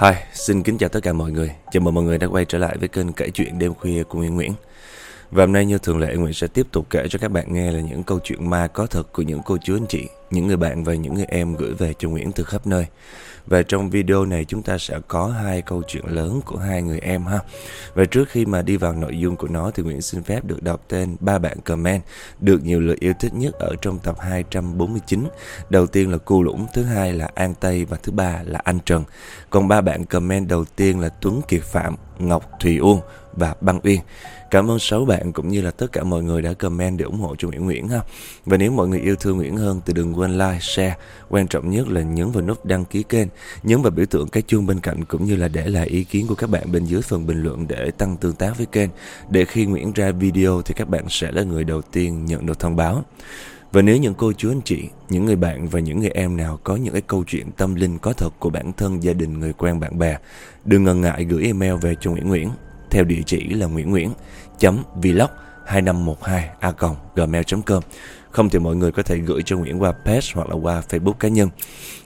Hi, xin kính chào tất cả mọi người. Chào mừng mọi người đã quay trở lại với kênh kể chuyện đêm khuya của Nguyễn Nguyễn. Và hôm nay như thường lệ Nguyễn sẽ tiếp tục kể cho các bạn nghe là những câu chuyện ma có thật của những cô chú anh chị, những người bạn và những người em gửi về cho Nguyễn từ khắp nơi. Và trong video này chúng ta sẽ có hai câu chuyện lớn của hai người em ha. Và trước khi mà đi vào nội dung của nó thì Nguyễn xin phép được đọc tên ba bạn comment được nhiều lời yêu thích nhất ở trong tập 249. Đầu tiên là Cu Lũng, thứ hai là An Tây và thứ ba là Anh Trần. Còn ba bạn comment đầu tiên là Tuấn Kiệt Phạm, Ngọc Thùy Uông và Băng Uyên. Cảm ơn sáu bạn cũng như là tất cả mọi người đã comment để ủng hộ cho Nguyễn Nguyễn ha. Và nếu mọi người yêu thương Nguyễn hơn thì đừng quên like, share. Quan trọng nhất là nhấn vào nút đăng ký kênh, nhấn vào biểu tượng cái chuông bên cạnh cũng như là để lại ý kiến của các bạn bên dưới phần bình luận để tăng tương tác với kênh. Để khi Nguyễn ra video thì các bạn sẽ là người đầu tiên nhận được thông báo. Và nếu những cô chú anh chị, những người bạn và những người em nào có những cái câu chuyện tâm linh có thật của bản thân, gia đình, người quen, bạn bè, đừng ngần ngại gửi email về cho Nguyễn Nguyễn theo địa chỉ là nguyễn nguyễn vlog 2512 a gmail.com không thì mọi người có thể gửi cho Nguyễn qua page hoặc là qua Facebook cá nhân.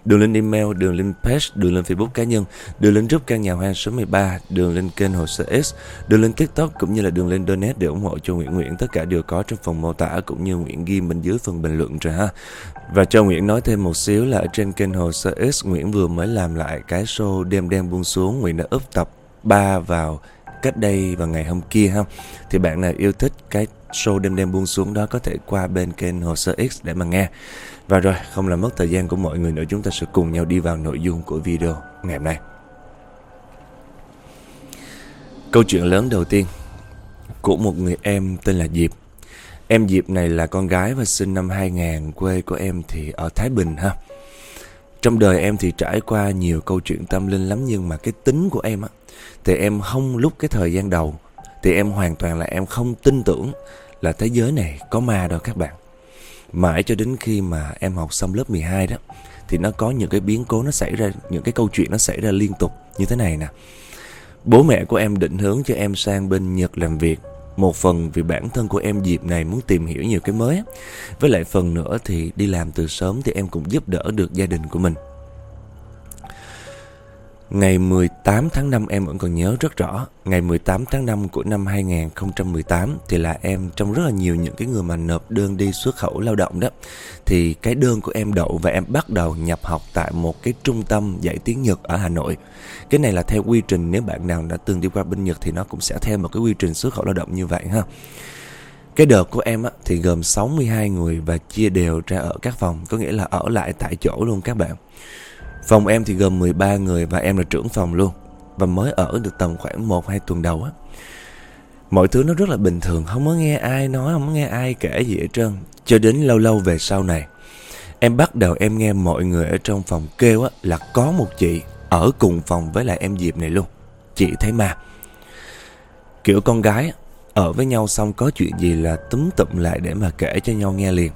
Đường link email, đường link page, đường link Facebook cá nhân, đường link group căn nhà hoang số 13, đường link kênh hồ sơ X, đường link TikTok cũng như là đường link donate để ủng hộ cho Nguyễn Nguyễn tất cả đều có trong phần mô tả cũng như Nguyễn ghi bên dưới phần bình luận rồi ha. Và cho Nguyễn nói thêm một xíu là ở trên kênh hồ sơ X Nguyễn vừa mới làm lại cái show đêm đen buông xuống Nguyễn đã up tập 3 vào cách đây vào ngày hôm kia ha, thì bạn nào yêu thích cái show đêm đêm buông xuống đó có thể qua bên kênh hồ sơ X để mà nghe. Và rồi, không làm mất thời gian của mọi người nữa, chúng ta sẽ cùng nhau đi vào nội dung của video ngày hôm nay. Câu chuyện lớn đầu tiên của một người em tên là Diệp. Em Diệp này là con gái và sinh năm 2000 quê của em thì ở Thái Bình ha. Trong đời em thì trải qua nhiều câu chuyện tâm linh lắm, nhưng mà cái tính của em á thì em không lúc cái thời gian đầu thì em hoàn toàn là em không tin tưởng là thế giới này có ma đâu các bạn. Mãi cho đến khi mà em học xong lớp 12 đó thì nó có những cái biến cố nó xảy ra, những cái câu chuyện nó xảy ra liên tục như thế này nè. Bố mẹ của em định hướng cho em sang bên Nhật làm việc một phần vì bản thân của em dịp này muốn tìm hiểu nhiều cái mới Với lại phần nữa thì đi làm từ sớm thì em cũng giúp đỡ được gia đình của mình Ngày 18 tháng 5 em vẫn còn nhớ rất rõ. Ngày 18 tháng 5 của năm 2018 Thì là em trong rất là nhiều những cái người mà nộp đơn đi xuất khẩu lao động đó. Thì cái đơn của em đậu và em bắt đầu nhập học tại một cái trung tâm dạy tiếng Nhật ở Hà Nội. Cái này là theo quy trình nếu bạn nào đã từng đi qua bên Nhật Thì nó cũng sẽ theo một cái quy trình xuất khẩu lao động như vậy ha. Cái đợt của em á, thì gồm 62 người và chia đều ra ở các phòng Có nghĩa là ở lại tại chỗ luôn các bạn. Phòng em thì gồm 13 người và em là trưởng phòng luôn. Và mới ở được tầm khoảng 1-2 tuần đầu á. Mọi thứ nó rất là bình thường Không có nghe ai nói, không có nghe ai kể gì hết trơn. Cho đến lâu lâu về sau này Em bắt đầu em nghe mọi người ở trong phòng kêu á Là có một chị ở cùng phòng với lại em Diệp này luôn. Chị thấy ma. Kiểu con gái ở với nhau xong có chuyện gì là túm tụm lại để mà kể cho nhau nghe liền.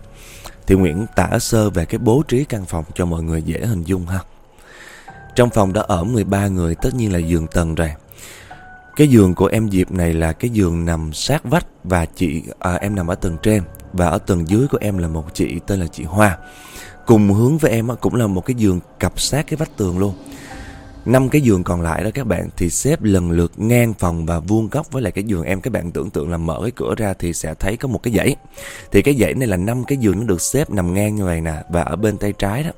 Thì Nguyễn tả sơ về cái bố trí căn phòng cho mọi người dễ hình dung ha trong phòng đã ở 13 người tất nhiên là giường tầng rồi. Cái giường của em Diệp này là cái giường nằm sát vách Và chị à, em nằm ở tầng trên. Và ở tầng dưới của em là một chị tên là chị Hoa. Cùng hướng với em cũng là một cái giường cặp sát cái vách tường luôn. Năm cái giường còn lại đó các bạn thì xếp lần lượt ngang phòng và vuông góc với lại cái giường em. Các bạn tưởng tượng là mở cái cửa ra thì sẽ thấy có một cái dãy. Thì cái dãy này là năm cái giường nó được xếp nằm ngang như vậy nè và ở bên tay trái đó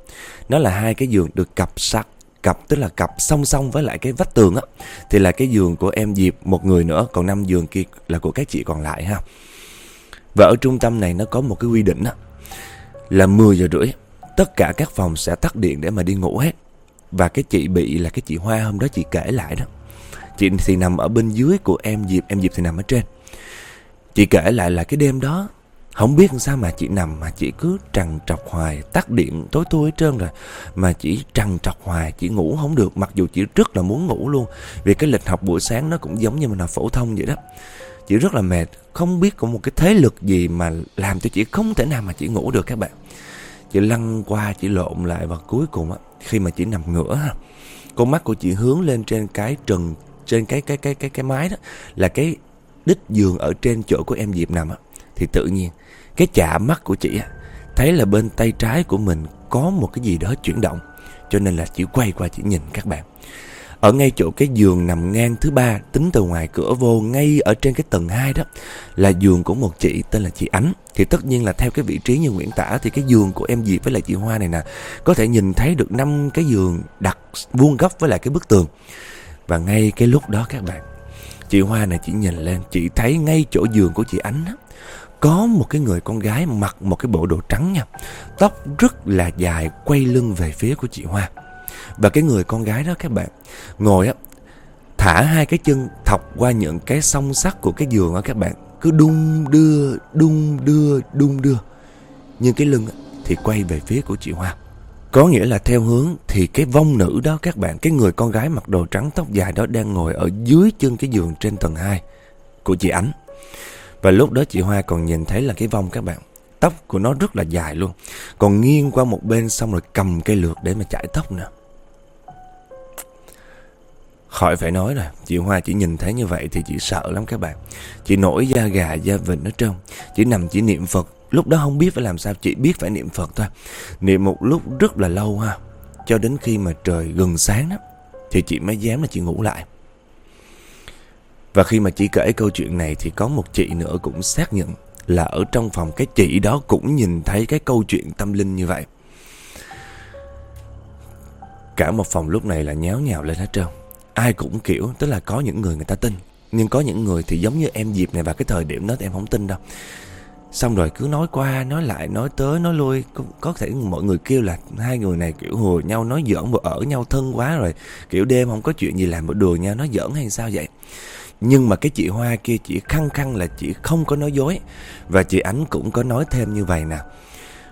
nó là hai cái giường được cặp sát cặp, tức là cặp song song với lại cái vách tường á, thì là cái giường của em Diệp, một người nữa, còn năm giường kia là của các chị còn lại ha. Và ở trung tâm này nó có một cái quy định á, là 10 giờ rưỡi, tất cả các phòng sẽ tắt điện để mà đi ngủ hết. Và cái chị bị là cái chị Hoa hôm đó chị kể lại đó. Chị thì nằm ở bên dưới của em Diệp em Diệp thì nằm ở trên. Chị kể lại là cái đêm đó không biết sao mà chị nằm mà chị cứ trằn trọc hoài. Tắt điện tối tối hết trơn rồi. Mà chỉ trằn trọc hoài, Chị ngủ không được. Mặc dù chị rất là muốn ngủ luôn. Vì cái lịch học buổi sáng nó cũng giống như mình học phổ thông vậy đó. Chị rất là mệt. Không biết có một cái thế lực gì mà Làm cho chị không thể nào mà chị ngủ được các bạn. Chị lăn qua, chị lộn lại Và cuối cùng á, Khi mà chị nằm ngửa ha, Con mắt của chị hướng lên trên cái trần, Trên cái cái cái cái cái mái đó, Là cái đích giường ở trên chỗ của em Diệp nằm á thì tự nhiên cái chạm mắt của chị thấy là bên tay trái của mình có một cái gì đó chuyển động cho nên là chị quay qua chị nhìn các bạn. Ở ngay chỗ cái giường nằm ngang thứ ba Tính từ ngoài cửa vô Ngay ở trên cái tầng 2 đó Là giường của một chị tên là chị Ánh. Thì tất nhiên là theo cái vị trí như Nguyễn Tả Thì cái giường của em Diệp với lại chị Hoa này nè Có thể nhìn thấy được năm cái giường đặt vuông góc với lại cái bức tường. Và ngay cái lúc đó các bạn Chị Hoa này chỉ nhìn lên Chị thấy ngay chỗ giường của chị Ánh đó, có một cái người con gái mặc một cái bộ đồ trắng nha. Tóc rất là dài Quay lưng về phía của chị Hoa. Và cái người con gái đó các bạn Ngồi á Thả hai cái chân thọc qua những cái song sắt của cái giường á các bạn. Cứ đung đưa, đung đưa, đung đưa. Nhưng cái lưng thì quay về phía của chị Hoa. Có nghĩa là theo hướng thì cái vong nữ đó các bạn, cái người con gái mặc đồ trắng tóc dài đó đang ngồi ở dưới chân cái giường trên tầng 2 của chị Ánh. Và lúc đó chị Hoa còn nhìn thấy là cái vong các bạn. Tóc của nó rất là dài luôn. Còn nghiêng qua một bên xong rồi cầm cây lược để mà chải tóc nè. Khỏi phải nói rồi, chị Hoa chỉ nhìn thấy như vậy thì chị sợ lắm các bạn. Chị nổi da gà, da vịnh ở trong. Chị nằm chỉ niệm Phật Lúc đó không biết phải làm sao chị biết phải niệm Phật thôi Niệm một lúc rất là lâu ha Cho đến khi mà trời gần sáng đó Thì chị mới dám là chị ngủ lại và khi mà chị kể câu chuyện này Thì có một chị nữa cũng xác nhận Là ở trong phòng cái chị đó Cũng nhìn thấy cái câu chuyện tâm linh như vậy. Cả một phòng lúc này là nháo nhào lên hết trơn. Ai cũng kiểu Tức là có những người người ta tin. Nhưng có những người thì giống như em Diệp này Và cái thời điểm đó thì em không tin đâu. Xong rồi cứ nói qua, nói lại, nói tới, nói lui. Có, có thể mọi người kêu là hai người này kiểu hùa nhau, nói giỡn và ở nhau thân quá rồi. Kiểu đêm không có chuyện gì làm mà đùa nhau, nói giỡn hay sao vậy? Nhưng mà cái chị Hoa kia chỉ khăng khăng là chị không có nói dối. Và chị Ánh cũng có nói thêm như vậy nè.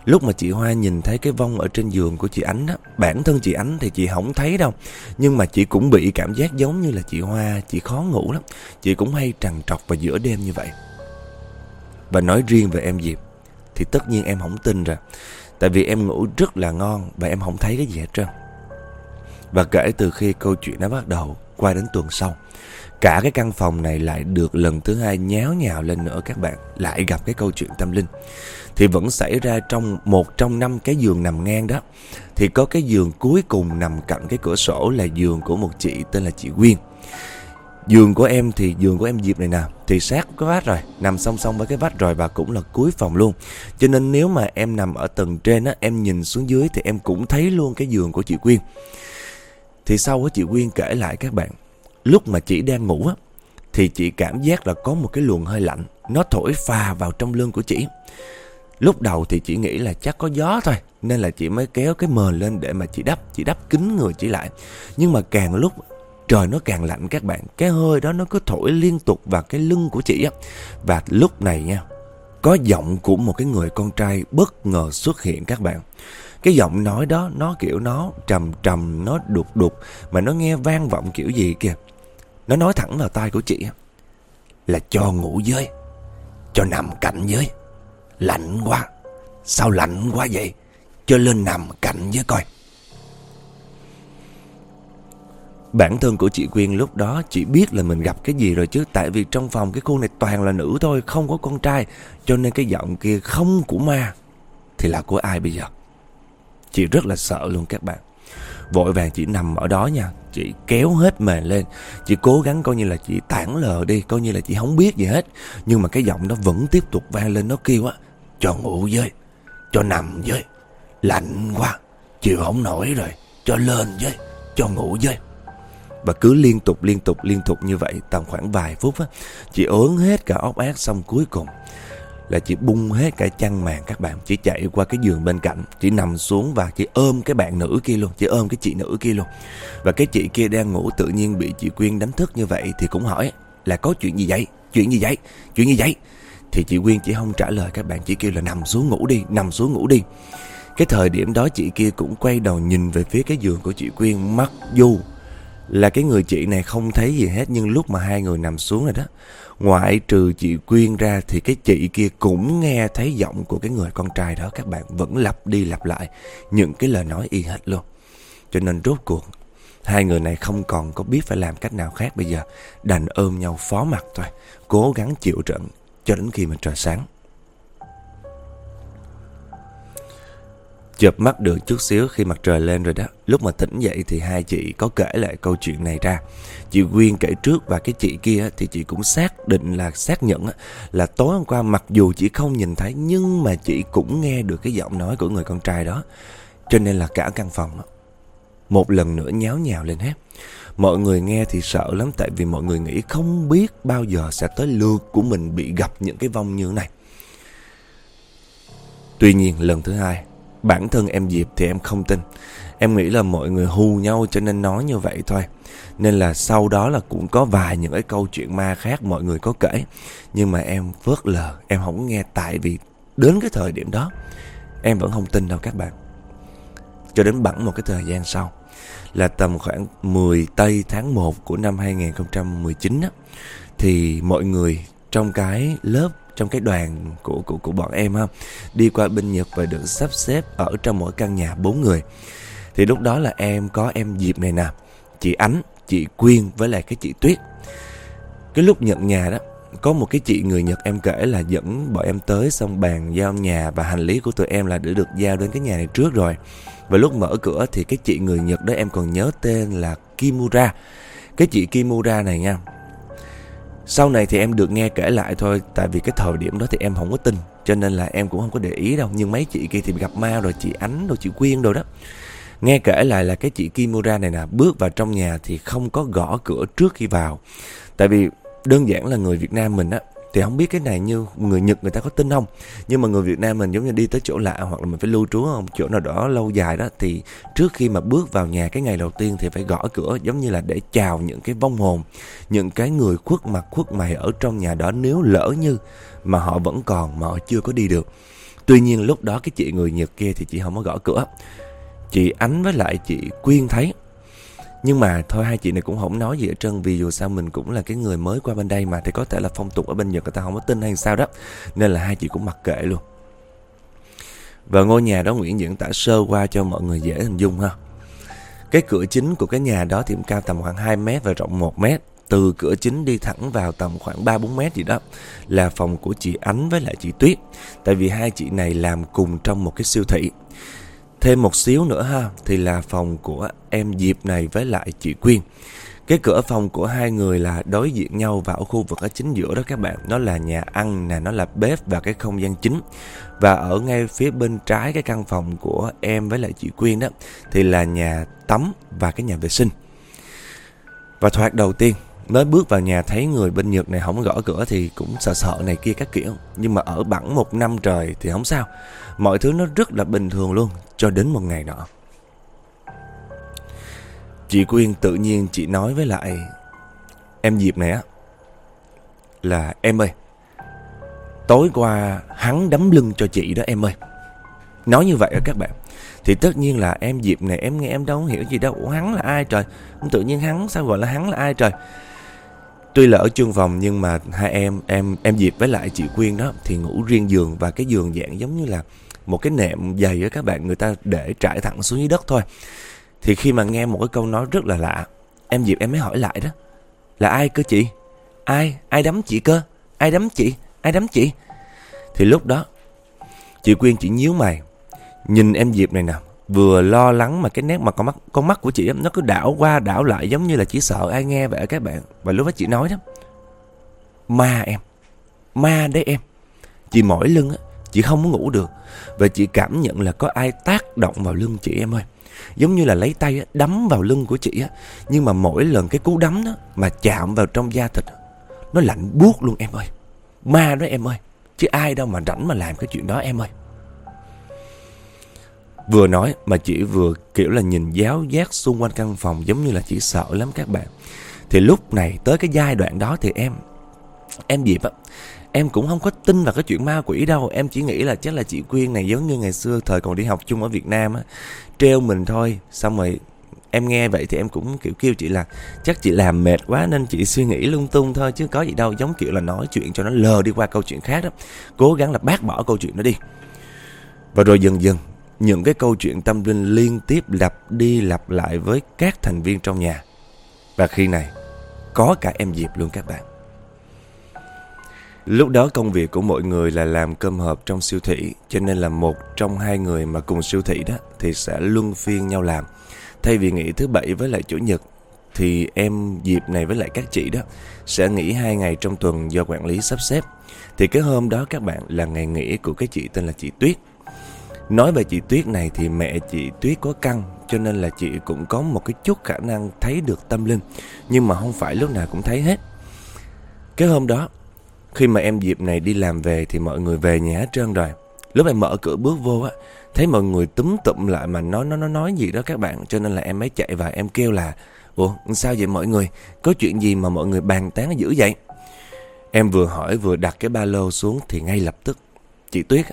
Lúc mà chị Hoa nhìn thấy cái vong ở trên giường của chị Ánh á, Bản thân chị Ánh thì chị không thấy đâu. Nhưng mà chị cũng bị cảm giác giống như là chị Hoa, Chị khó ngủ lắm. Chị cũng hay trằn trọc vào giữa đêm như vậy. Và nói riêng về em Diệp, Thì tất nhiên em không tin rồi. Tại vì em ngủ rất là ngon Và em không thấy cái gì hết trơn. Và kể từ khi câu chuyện nó bắt đầu Qua đến tuần sau Cả cái căn phòng này lại được lần thứ hai nháo nhào lên nữa các bạn. Lại gặp cái câu chuyện tâm linh. Thì vẫn xảy ra trong một trong năm cái giường nằm ngang đó. Thì có cái giường cuối cùng nằm cạnh cái cửa sổ là giường của một chị tên là chị Quyên. Giường của em thì giường của em dịp này nè. Thì sát cái vách rồi, Nằm song song với cái vách rồi Và cũng là cuối phòng luôn. Cho nên nếu mà em nằm ở tầng trên á, Em nhìn xuống dưới thì em cũng thấy luôn cái giường của chị Quyên. Thì sau đó chị Quyên kể lại các bạn. Lúc mà chị đang ngủ á, Thì chị cảm giác là có một cái luồng hơi lạnh, Nó thổi phà vào trong lưng của chị. Lúc đầu thì chị nghĩ là chắc có gió thôi, Nên là chị mới kéo cái mền lên để mà chị đắp Chị đắp kín người chị lại. Nhưng mà càng lúc trời nó càng lạnh các bạn, Cái hơi đó nó cứ thổi liên tục vào cái lưng của chị á. Và lúc này nha, Có giọng của một cái người con trai bất ngờ xuất hiện các bạn. Cái giọng nói đó, nó kiểu nó trầm trầm, Nó đục đục, Mà nó nghe vang vọng kiểu gì kìa. Nó nói thẳng vào tai của chị Là cho ngủ dưới Cho nằm cạnh dưới Lạnh quá, Sao lạnh quá vậy? Cho lên nằm cạnh với coi. Bản thân của chị Quyên lúc đó, chị biết là mình gặp cái gì rồi chứ. Tại vì trong phòng cái khu này toàn là nữ thôi, Không có con trai. Cho nên cái giọng kia không của ma Thì là của ai bây giờ? Chị rất là sợ luôn các bạn. Vội vàng chị nằm ở đó nha. Chị kéo hết mền lên. Chị cố gắng coi như là chị tản lờ đi, Coi như là chị không biết gì hết. Nhưng mà cái giọng nó vẫn tiếp tục vang lên, Nó kêu á, Cho ngủ với, Cho nằm với, Lạnh quá Chịu không nổi rồi, Cho lên với, Cho ngủ với. Và cứ liên tục liên tục liên tục như vậy Tầm khoảng vài phút á, Chị ớn hết cả óc ác xong cuối cùng. Là chị bung hết cả chăn màn các bạn Chị chạy qua cái giường bên cạnh Chị nằm xuống và chị ôm cái bạn nữ kia luôn Chị ôm cái chị nữ kia luôn. Và cái chị kia đang ngủ tự nhiên bị chị Quyên đánh thức như vậy Thì cũng hỏi là có chuyện gì vậy? Chuyện gì vậy? Chuyện gì vậy? Thì chị Quyên chỉ không trả lời, các bạn Chỉ kêu là nằm xuống ngủ đi, Nằm xuống ngủ đi. Cái thời điểm đó chị kia cũng quay đầu nhìn về phía cái giường của chị Quyên, Mặc dù là cái người chị này không thấy gì hết, nhưng lúc mà hai người nằm xuống rồi đó ngoại trừ chị quyên ra thì cái chị kia cũng nghe thấy giọng của cái người con trai đó. Các bạn vẫn lặp đi lặp lại những cái lời nói y hệt luôn. Cho nên rốt cuộc, hai người này không còn có biết phải làm cách nào khác. Bây giờ đành ôm nhau phó mặt thôi, cố gắng chịu trận cho đến khi mà trời sáng. Chợp mắt được chút xíu khi mặt trời lên rồi đó. Lúc mà tỉnh dậy thì hai chị có kể lại câu chuyện này ra. Chị Quyên kể trước và cái chị kia thì chị cũng xác định là, xác nhận Là tối hôm qua mặc dù chị không nhìn thấy, Nhưng mà chị cũng nghe được cái giọng nói của người con trai đó. Cho nên là cả căn phòng Một lần nữa nháo nhào lên hết. Mọi người nghe thì sợ lắm, Tại vì mọi người nghĩ không biết bao giờ sẽ tới lượt của mình bị gặp những cái vong như này. Tuy nhiên, lần thứ hai Bản thân em Diệp thì em không tin. Em nghĩ là mọi người hù nhau cho nên nói như vậy thôi. Nên là sau đó là cũng có vài những cái câu chuyện ma khác mọi người có kể. Nhưng mà em vớt lờ Em không nghe. Tại vì đến cái thời điểm đó Em vẫn không tin đâu các bạn. Cho đến bẵng một cái thời gian sau Là tầm khoảng 10 tây tháng 1 của năm 2019 á, Thì mọi người trong cái lớp trong cái đoàn của của của bọn em ha. Đi qua bên Nhật và được sắp xếp ở trong mỗi căn nhà bốn người. Thì lúc đó là em có em Diệp này nè, chị Ánh, chị Quyên với lại cái chị Tuyết. Cái lúc nhận nhà đó, có một cái chị người Nhật em kể là dẫn bọn em tới xong bàn giao nhà và hành lý của tụi em là đã được giao đến cái nhà này trước rồi. Và lúc mở cửa thì cái chị người Nhật đó em còn nhớ tên là Kimura. Cái chị Kimura này nha sau này thì em được nghe kể lại thôi, Tại vì cái thời điểm đó thì em không có tin, Cho nên là em cũng không có để ý đâu. Nhưng mấy chị kia thì gặp ma rồi, chị Ánh rồi, chị Quyên rồi đó. Nghe kể lại là cái chị Kimura này nè, Bước vào trong nhà thì không có gõ cửa trước khi vào. Tại vì đơn giản là người Việt Nam mình á thì không biết cái này như người Nhật người ta có tin không? Nhưng mà người Việt Nam mình giống như đi tới chỗ lạ Hoặc là mình phải lưu trú không Chỗ nào đó lâu dài đó, Thì trước khi mà bước vào nhà cái ngày đầu tiên Thì phải gõ cửa, giống như là để chào những cái vong hồn, Những cái người khuất mặt khuất mày ở trong nhà đó Nếu lỡ như mà họ vẫn còn mà họ chưa có đi được. Tuy nhiên lúc đó cái chị người Nhật kia thì chị không có gõ cửa. Chị Ánh với lại chị Quyên thấy nhưng mà thôi, hai chị này cũng không nói gì ở trơn, Vì dù sao mình cũng là cái người mới qua bên đây mà, Thì có thể là phong tục ở bên Nhật người ta không có tin hay sao đó. Nên là hai chị cũng mặc kệ luôn. Và ngôi nhà đó Nguyễn diễn tả sơ qua cho mọi người dễ hình dung ha. Cái cửa chính của cái nhà đó thì cao tầm khoảng 2 mét và rộng 1 mét. Từ cửa chính đi thẳng vào tầm khoảng 3-4 mét gì đó Là phòng của chị Ánh với lại chị Tuyết. Tại vì hai chị này làm cùng trong một cái siêu thị. Thêm một xíu nữa ha Thì là phòng của em Diệp này với lại chị Quyên. Cái cửa phòng của hai người là đối diện nhau và ở khu vực ở chính giữa đó các bạn. Nó là nhà ăn nè, nó là bếp và cái không gian chính. Và ở ngay phía bên trái cái căn phòng của em với lại chị Quyên đó Thì là nhà tắm và cái nhà vệ sinh. Và thoạt đầu tiên Mới bước vào nhà thấy người bên Nhật này không gõ cửa thì cũng sợ sợ này kia các kiểu. Nhưng mà ở bẵng một năm trời thì không sao. Mọi thứ nó rất là bình thường luôn, Cho đến một ngày nọ. Chị Quyên tự nhiên chị nói với lại Em Diệp này á, Là, em ơi, Tối qua hắn đấm lưng cho chị đó em ơi. Nói như vậy á các bạn, Thì tất nhiên là em Diệp này em nghe em đâu hiểu gì đâu. Ủa, hắn là ai trời? Tự nhiên hắn, sao gọi là hắn là ai trời? Tuy là ở chung phòng nhưng mà hai em em em Diệp với lại chị Quyên đó thì ngủ riêng giường và cái giường dạng giống như là một cái nệm dày á các bạn người ta để trải thẳng xuống dưới đất thôi. Thì khi mà nghe một cái câu nói rất là lạ, em Diệp em mới hỏi lại đó. Là ai cơ chị? Ai? Ai đấm chị cơ? Ai đấm chị? Ai đấm chị? Thì lúc đó chị Quyên chỉ nhíu mày nhìn em Diệp này nè vừa lo lắng mà cái nét mà con mắt con mắt của chị nó cứ đảo qua đảo lại giống như là chỉ sợ ai nghe vậy các bạn. Và lúc đó chị nói đó, ma em, ma đấy em. Chị mỏi lưng á, chị không ngủ được. Và chị cảm nhận là có ai tác động vào lưng chị em ơi. Giống như là lấy tay đấm vào lưng của chị á. Nhưng mà mỗi lần cái cú đấm đó mà chạm vào trong da thịt nó lạnh buốt luôn em ơi. Ma đó em ơi, chứ ai đâu mà rảnh mà làm cái chuyện đó em ơi. Vừa nói mà chị vừa kiểu là nhìn giáo giác xung quanh căn phòng giống như là chỉ sợ lắm các bạn. Thì lúc này tới cái giai đoạn đó thì em, em Diệp á, em cũng không có tin vào cái chuyện ma quỷ đâu. Em chỉ nghĩ là chắc là chị Quyên này giống như ngày xưa thời còn đi học chung ở Việt Nam á, treo mình thôi. Xong rồi em nghe vậy thì em cũng kiểu kêu chị là chắc chị làm mệt quá nên chị suy nghĩ lung tung thôi chứ có gì đâu giống kiểu là nói chuyện cho nó lờ đi qua câu chuyện khác đó cố gắng là bác bỏ câu chuyện đó đi và rồi dần dần những cái câu chuyện tâm linh liên tiếp lặp đi lặp lại với các thành viên trong nhà. Và khi này, có cả em Diệp luôn các bạn. Lúc đó công việc của mọi người là làm cơm hộp trong siêu thị Cho nên là một trong hai người mà cùng siêu thị đó Thì sẽ luân phiên nhau làm Thay vì nghỉ thứ bảy với lại chủ nhật Thì em diệp này với lại các chị đó Sẽ nghỉ hai ngày trong tuần do quản lý sắp xếp Thì cái hôm đó các bạn là ngày nghỉ của cái chị tên là chị Tuyết Nói về chị Tuyết này thì mẹ chị Tuyết có căng, Cho nên là chị cũng có một cái chút khả năng thấy được tâm linh. Nhưng mà không phải lúc nào cũng thấy hết. Cái hôm đó, Khi mà em dịp này đi làm về Thì mọi người về nhà hết trơn rồi. Lúc em mở cửa bước vô á, Thấy mọi người túm tụm lại mà nói nó nó nói gì đó các bạn. Cho nên là em mới chạy vào em kêu là, Ủa, sao vậy mọi người? Có chuyện gì mà mọi người bàn tán dữ vậy? Em vừa hỏi vừa đặt cái ba lô xuống Thì ngay lập tức Chị Tuyết,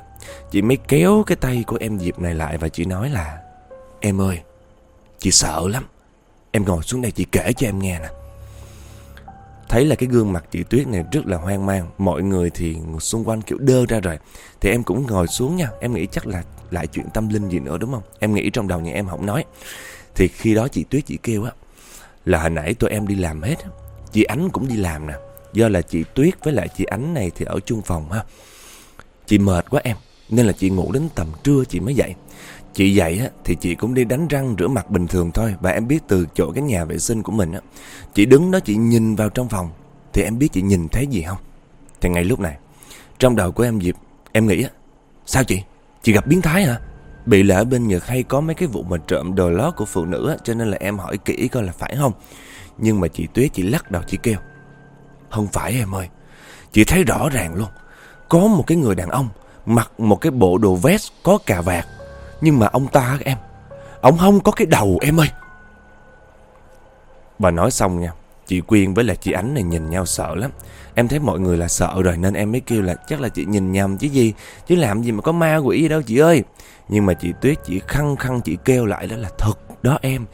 Chị mới kéo cái tay của em Diệp này lại Và chị nói là, Em ơi, Chị sợ lắm. Em ngồi xuống đây chị kể cho em nghe nè. Thấy là cái gương mặt chị Tuyết này rất là hoang mang, Mọi người thì xung quanh kiểu đơ ra rồi. Thì em cũng ngồi xuống nha, Em nghĩ chắc là lại chuyện tâm linh gì nữa, đúng không? Em nghĩ trong đầu nhà em không nói. Thì khi đó chị Tuyết chỉ kêu á, Là hồi nãy tụi em đi làm hết Chị Ánh cũng đi làm nè. Do là chị Tuyết với lại chị Ánh này thì ở chung phòng ha. Chị mệt quá em Nên là chị ngủ đến tầm trưa chị mới dậy. Chị dậy á, thì chị cũng đi đánh răng rửa mặt bình thường thôi Và em biết từ chỗ cái nhà vệ sinh của mình á Chị đứng đó chị nhìn vào trong phòng Thì em biết chị nhìn thấy gì không? Thì ngay lúc này Trong đầu của em Diệp Em nghĩ á Sao chị? Chị gặp biến thái hả? Bị lỡ bên Nhật hay có mấy cái vụ mà trộm đồ lót của phụ nữ á Cho nên là em hỏi kỹ coi là phải không? Nhưng mà chị Tuyết chị lắc đầu chị kêu Không phải em ơi Chị thấy rõ ràng luôn có một cái người đàn ông Mặc một cái bộ đồ vest có cà vạt. Nhưng mà ông ta em, Ông không có cái đầu em ơi. Bà nói xong nha, Chị Quyên với là chị Ánh này nhìn nhau sợ lắm. Em thấy mọi người là sợ rồi Nên em mới kêu là chắc là chị nhìn nhầm chứ gì, Chứ làm gì mà có ma quỷ gì đâu chị ơi. Nhưng mà chị Tuyết chỉ khăng khăng chị kêu lại đó là thật đó em,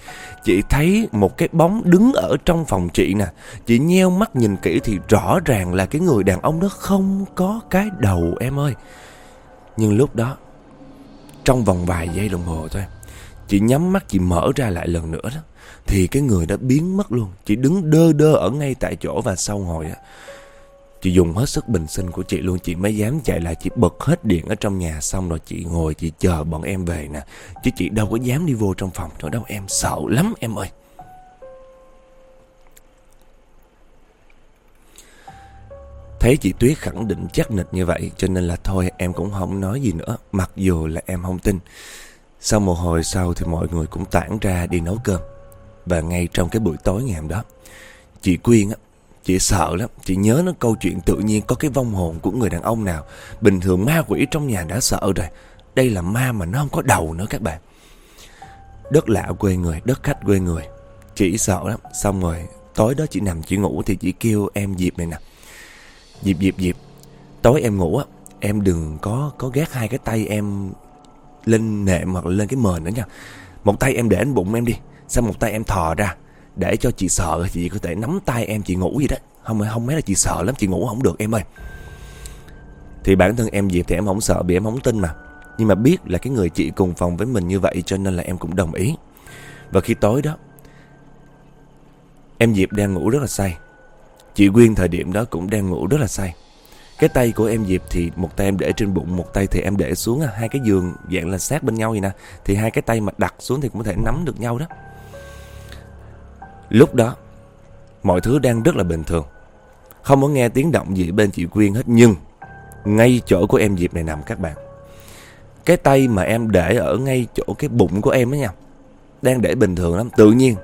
Chị thấy một cái bóng đứng ở trong phòng chị nè. Chị nheo mắt nhìn kỹ thì rõ ràng là cái người đàn ông đó không có cái đầu em ơi. Nhưng lúc đó, Trong vòng vài giây đồng hồ thôi, Chị nhắm mắt, chị mở ra lại lần nữa đó, Thì cái người đã biến mất luôn. Chị đứng đơ đơ ở ngay tại chỗ và sau hồi á. Chị dùng hết sức bình sinh của chị luôn, Chị mới dám chạy lại, Chị bật hết điện ở trong nhà Xong rồi chị ngồi, chị chờ bọn em về nè. Chứ chị đâu có dám đi vô trong phòng nữa đâu, Em sợ lắm em ơi. Thấy chị Tuyết khẳng định chắc nịch như vậy, Cho nên là thôi, em cũng không nói gì nữa, Mặc dù là em không tin. Sau một hồi sau thì mọi người cũng tản ra đi nấu cơm. Và ngay trong cái buổi tối ngày hôm đó, Chị Quyên á Chị sợ lắm. Chị nhớ nó câu chuyện tự nhiên có cái vong hồn của người đàn ông nào. Bình thường ma quỷ trong nhà đã sợ rồi. Đây là ma mà nó không có đầu nữa các bạn. Đất lạ quê người, Đất khách quê người. Chị sợ lắm. Xong rồi, tối đó chị nằm chị ngủ Thì chị kêu em Diệp này nè. Diệp Diệp Diệp. Tối em ngủ á, Em đừng có có gác hai cái tay em Lên nệm hoặc là lên cái mền nữa nha. Một tay em để lên bụng em đi, Xong một tay em thò ra để cho chị sợ Chị có thể nắm tay em chị ngủ gì đó. Không không mấy là chị sợ lắm, chị ngủ không được em ơi. Thì bản thân em Diệp thì em không sợ Vì em không tin mà. Nhưng mà biết là cái người chị cùng phòng với mình như vậy Cho nên là em cũng đồng ý. Và khi tối đó, Em Diệp đang ngủ rất là say. Chị Quyên thời điểm đó cũng đang ngủ rất là say. Cái tay của em Diệp thì một tay em để trên bụng, Một tay thì em để xuống à, Hai cái giường dạng là sát bên nhau vậy nè. Thì hai cái tay mà đặt xuống thì cũng có thể nắm được nhau đó. Lúc đó, Mọi thứ đang rất là bình thường. Không có nghe tiếng động gì bên chị Quyên hết, Nhưng Ngay chỗ của em Diệp này nằm các bạn. Cái tay mà em để ở ngay chỗ cái bụng của em đó nha, Đang để bình thường lắm. Tự nhiên,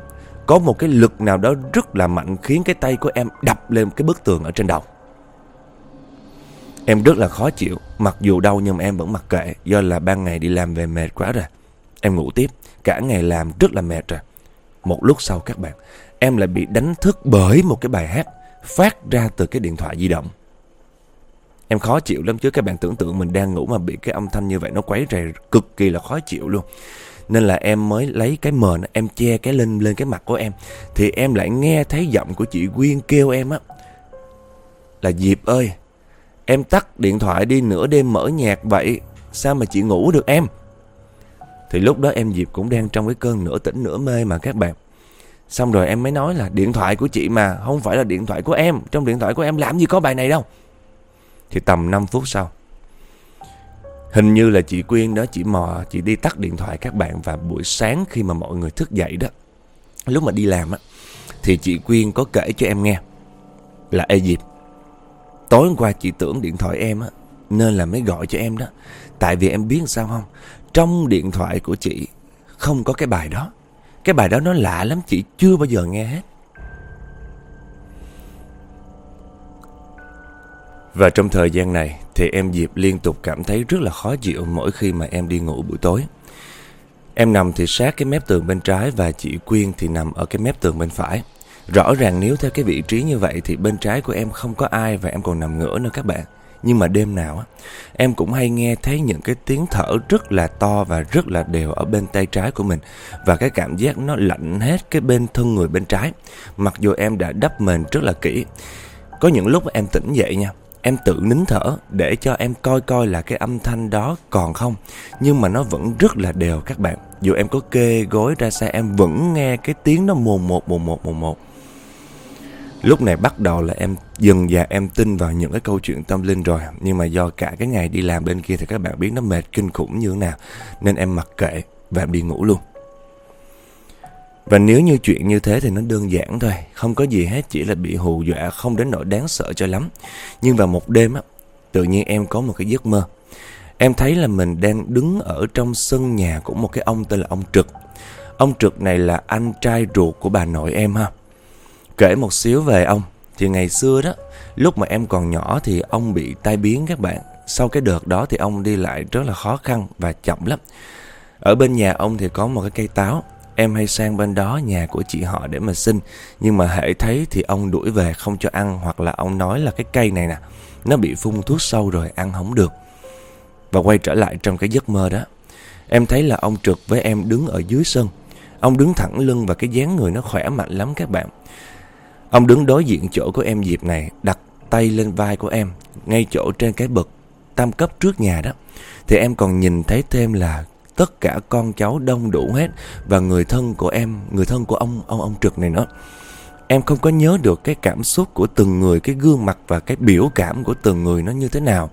Có một cái lực nào đó rất là mạnh Khiến cái tay của em đập lên cái bức tường ở trên đầu. Em rất là khó chịu, Mặc dù đau nhưng mà em vẫn mặc kệ. Do là ban ngày đi làm về mệt quá rồi. Em ngủ tiếp, Cả ngày làm rất là mệt rồi một lúc sau các bạn, em lại bị đánh thức bởi một cái bài hát phát ra từ cái điện thoại di động. Em khó chịu lắm chứ các bạn tưởng tượng mình đang ngủ mà bị cái âm thanh như vậy nó quấy rầy cực kỳ là khó chịu luôn. Nên là em mới lấy cái mền em che cái lên lên cái mặt của em thì em lại nghe thấy giọng của chị Quyên kêu em á là Diệp ơi, em tắt điện thoại đi nửa đêm mở nhạc vậy, sao mà chị ngủ được em? Thì lúc đó em Diệp cũng đang trong cái cơn nửa tỉnh nửa mê mà các bạn. Xong rồi em mới nói là điện thoại của chị mà, Không phải là điện thoại của em. Trong điện thoại của em làm gì có bài này đâu. Thì tầm 5 phút sau, Hình như là chị Quyên đó chỉ mò, Chị đi tắt điện thoại các bạn. Và buổi sáng khi mà mọi người thức dậy đó, Lúc mà đi làm á, Thì chị Quyên có kể cho em nghe Là, Ê Diệp, Tối hôm qua chị tưởng điện thoại em á, Nên là mới gọi cho em đó. Tại vì em biết sao không? Trong điện thoại của chị, Không có cái bài đó Cái bài đó nó lạ lắm, Chị chưa bao giờ nghe hết Và trong thời gian này thì em Diệp liên tục cảm thấy rất là khó chịu mỗi khi mà em đi ngủ buổi tối. Em nằm thì sát cái mép tường bên trái và chị Quyên thì nằm ở cái mép tường bên phải. Rõ ràng nếu theo cái vị trí như vậy thì bên trái của em không có ai và em còn nằm ngửa nữa các bạn. Nhưng mà đêm nào á, em cũng hay nghe thấy những cái tiếng thở rất là to và rất là đều ở bên tay trái của mình. Và cái cảm giác nó lạnh hết cái bên thân người bên trái. Mặc dù em đã đắp mền rất là kỹ. Có những lúc em tỉnh dậy nha, Em tự nín thở để cho em coi coi là cái âm thanh đó còn không Nhưng mà nó vẫn rất là đều các bạn Dù em có kê gối ra xa em vẫn nghe cái tiếng nó mồm một mồm một mồm một Lúc này bắt đầu là em dần dà em tin vào những cái câu chuyện tâm linh rồi. Nhưng mà do cả cái ngày đi làm bên kia thì các bạn biết nó mệt, kinh khủng như thế nào. Nên em mặc kệ và em đi ngủ luôn. Và nếu như chuyện như thế thì nó đơn giản thôi. Không có gì hết, chỉ là bị hù dọa, Không đến nỗi đáng sợ cho lắm. Nhưng vào một đêm á, Tự nhiên em có một cái giấc mơ. Em thấy là mình đang đứng ở trong sân nhà của một cái ông tên là ông Trực. Ông Trực này là anh trai ruột của bà nội em ha. Kể một xíu về ông. Thì ngày xưa đó, Lúc mà em còn nhỏ thì ông bị tai biến các bạn. Sau cái đợt đó thì ông đi lại rất là khó khăn và chậm lắm. Ở bên nhà ông thì có một cái cây táo. Em hay sang bên đó, nhà của chị họ để mà xin. Nhưng mà hễ thấy thì ông đuổi về không cho ăn, Hoặc là ông nói là cái cây này nè, Nó bị phun thuốc sâu rồi ăn không được. Và quay trở lại trong cái giấc mơ đó, Em thấy là ông trực với em đứng ở dưới sân. Ông đứng thẳng lưng và cái dáng người nó khỏe mạnh lắm các bạn. Ông đứng đối diện chỗ của em Diệp này Đặt tay lên vai của em Ngay chỗ trên cái bậc tam cấp trước nhà đó Thì em còn nhìn thấy thêm là tất cả con cháu đông đủ hết và người thân của em, người thân của ông ông ông Trực này nữa. Em không có nhớ được cái cảm xúc của từng người, cái gương mặt và cái biểu cảm của từng người nó như thế nào.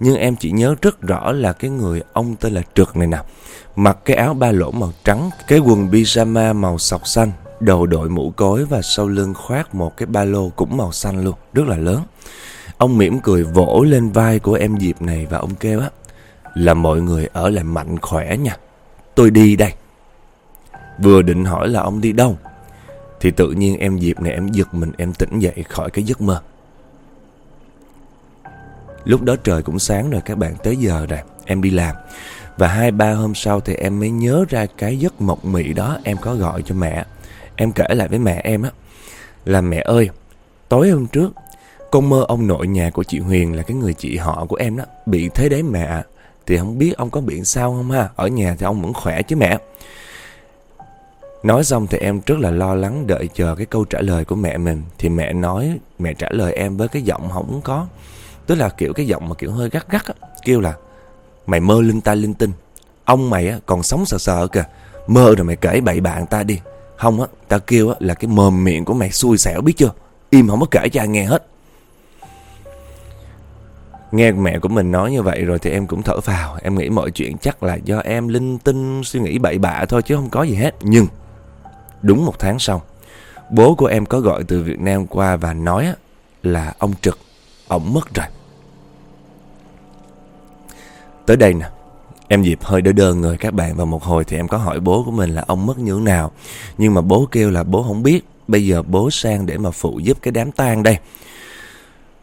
Nhưng em chỉ nhớ rất rõ là cái người ông tên là Trực này nè. Mặc cái áo ba lỗ màu trắng, cái quần pyjama màu sọc xanh, đầu đội mũ cối và sau lưng khoác một cái ba lô cũng màu xanh luôn, rất là lớn. Ông mỉm cười vỗ lên vai của em Diệp này và ông kêu á là mọi người ở lại mạnh khỏe nha. Tôi đi đây. Vừa định hỏi là ông đi đâu Thì tự nhiên em Diệp này em giật mình em tỉnh dậy khỏi cái giấc mơ Lúc đó trời cũng sáng rồi các bạn tới giờ rồi Em đi làm Và hai ba hôm sau thì em mới nhớ ra cái giấc mộng mị đó em có gọi cho mẹ Em kể lại với mẹ em á Là mẹ ơi Tối hôm trước Con mơ ông nội nhà của chị Huyền là cái người chị họ của em đó Bị thế đấy mẹ thì không biết ông có bị sao không ha? Ở nhà thì ông vẫn khỏe chứ mẹ. Nói xong thì em rất là lo lắng đợi chờ cái câu trả lời của mẹ mình. Thì mẹ nói, mẹ trả lời em với cái giọng không có. Tức là kiểu cái giọng mà kiểu hơi gắt gắt á Kêu là Mày mơ linh ta linh tinh. Ông mày á còn sống sờ sờ kìa. Mơ rồi mày kể bậy bạn ta đi. Không á, ta kêu á là cái mồm miệng của mày xui xẻo biết chưa? Im không có kể cho ai nghe hết. Nghe mẹ của mình nói như vậy rồi thì em cũng thở phào. Em nghĩ mọi chuyện chắc là do em linh tinh suy nghĩ bậy bạ thôi chứ không có gì hết. Nhưng đúng một tháng sau Bố của em có gọi từ Việt Nam qua và nói là ông Trực Ông mất rồi. Tới đây nè. Em dịp hơi đỡ đơ người các bạn. Và một hồi thì em có hỏi bố của mình là ông mất như thế nào. Nhưng mà bố kêu là bố không biết. Bây giờ bố sang để mà phụ giúp cái đám tang đây.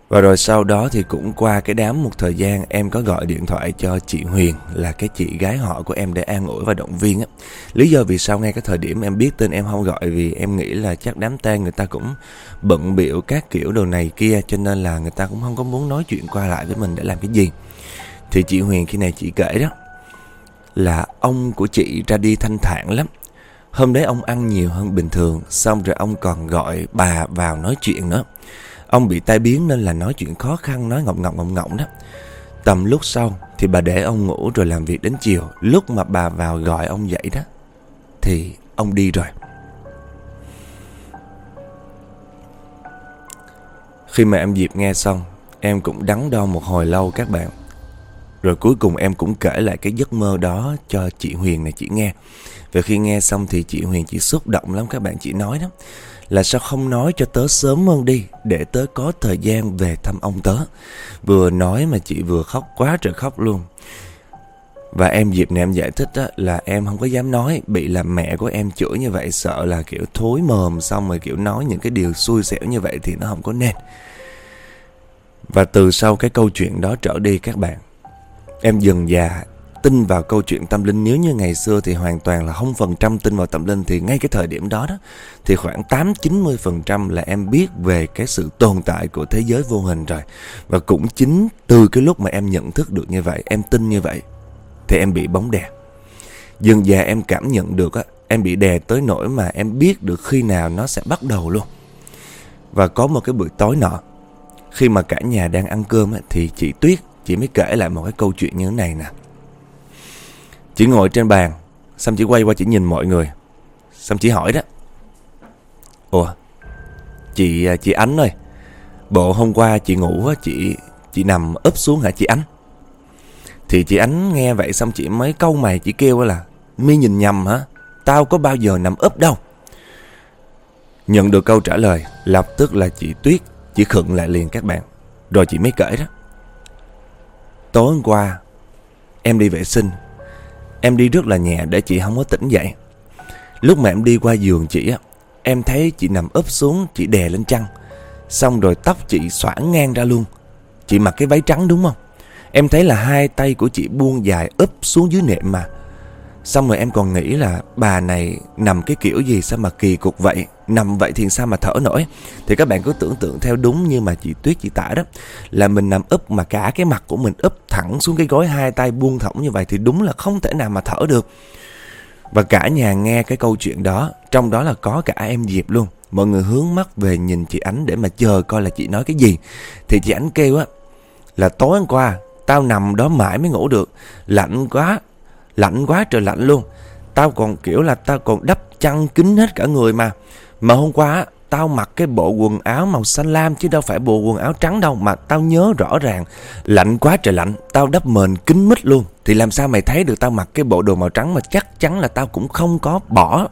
Và rồi sau đó thì cũng qua cái đám một thời gian, em có gọi điện thoại cho chị Huyền, là cái chị gái họ của em để an ủi và động viên á. Lý do vì sao ngay cái thời điểm em biết tên em không gọi, vì em nghĩ là chắc đám tang người ta cũng bận biểu các kiểu đồ này kia, cho nên là người ta cũng không có muốn nói chuyện qua lại với mình để làm cái gì. Thì chị Huyền khi này chị kể đó là ông của chị ra đi thanh thản lắm. Hôm đấy ông ăn nhiều hơn bình thường, xong rồi ông còn gọi bà vào nói chuyện nữa. Ông bị tai biến nên là nói chuyện khó khăn, Nói ngọng ngọng ngọng ngọng đó Tầm lúc sau thì bà để ông ngủ rồi làm việc đến chiều Lúc mà bà vào gọi ông dậy đó, Thì ông đi rồi Khi mà em Diệp nghe xong, Em cũng đắn đo một hồi lâu các bạn rồi cuối cùng em cũng kể lại cái giấc mơ đó cho chị Huyền này chị nghe. Và khi nghe xong thì chị Huyền chỉ xúc động lắm các bạn chị nói đó. Là sao không nói cho tớ sớm hơn đi Để tớ có thời gian về thăm ông tớ. Vừa nói mà chị vừa khóc quá trời khóc luôn. Và em dịp này em giải thích đó, là em không có dám nói Bị là mẹ của em chửi như vậy Sợ là kiểu thối mồm Xong rồi kiểu nói những cái điều xui xẻo như vậy Thì nó không có nên. Và từ sau cái câu chuyện đó trở đi các bạn Em dần già tin vào câu chuyện tâm linh Nếu như ngày xưa thì hoàn toàn là không phần trăm tin vào tâm linh Thì ngay cái thời điểm đó đó Thì khoảng 8-90% là em biết về cái sự tồn tại của thế giới vô hình rồi Và cũng chính từ cái lúc mà em nhận thức được như vậy Em tin như vậy thì em bị bóng đè. Dần dà em cảm nhận được á, em bị đè tới nỗi mà em biết được khi nào nó sẽ bắt đầu luôn. Và có một cái buổi tối nọ, khi mà cả nhà đang ăn cơm á, thì chị Tuyết, chị mới kể lại một cái câu chuyện như thế này nè. Chị ngồi trên bàn, xong chị quay qua chị nhìn mọi người. Xong chị hỏi đó. Ủa, chị à, chị Ánh ơi, bộ hôm qua chị ngủ chị chị nằm úp xuống hả chị Ánh? Thì chị Ánh nghe vậy xong chị mới câu mày chị kêu là Mi nhìn nhầm hả? Tao có bao giờ nằm úp đâu. Nhận được câu trả lời, lập tức là chị Tuyết, chị khựng lại liền các bạn. Rồi chị mới kể đó. Tối hôm qua, em đi vệ sinh. Em đi rất là nhẹ để chị không có tỉnh dậy. Lúc mà em đi qua giường chị á, em thấy chị nằm úp xuống, chị đè lên chăn. Xong rồi tóc chị xõa ngang ra luôn. Chị mặc cái váy trắng đúng không? Em thấy là hai tay của chị buông dài úp xuống dưới nệm mà Xong rồi em còn nghĩ là bà này nằm cái kiểu gì sao mà kỳ cục vậy? Nằm vậy thì sao mà thở nổi? Thì các bạn cứ tưởng tượng theo đúng như mà chị Tuyết, chị tả đó, Là mình nằm úp mà cả cái mặt của mình úp thẳng xuống cái gối hai tay buông thõng như vậy Thì đúng là không thể nào mà thở được. Và cả nhà nghe cái câu chuyện đó, Trong đó là có cả em Diệp luôn. Mọi người hướng mắt về nhìn chị Ánh để mà chờ coi là chị nói cái gì. Thì chị Ánh kêu á, Là tối hôm qua, Tao nằm đó mãi mới ngủ được, Lạnh quá Lạnh quá trời lạnh luôn. Tao còn kiểu là tao còn đắp chăn kín hết cả người mà. Mà hôm qua Tao mặc cái bộ quần áo màu xanh lam Chứ đâu phải bộ quần áo trắng đâu Mà tao nhớ rõ ràng. Lạnh quá trời lạnh, Tao đắp mền kín mít luôn. Thì làm sao mày thấy được tao mặc cái bộ đồ màu trắng Mà chắc chắn là tao cũng không có bỏ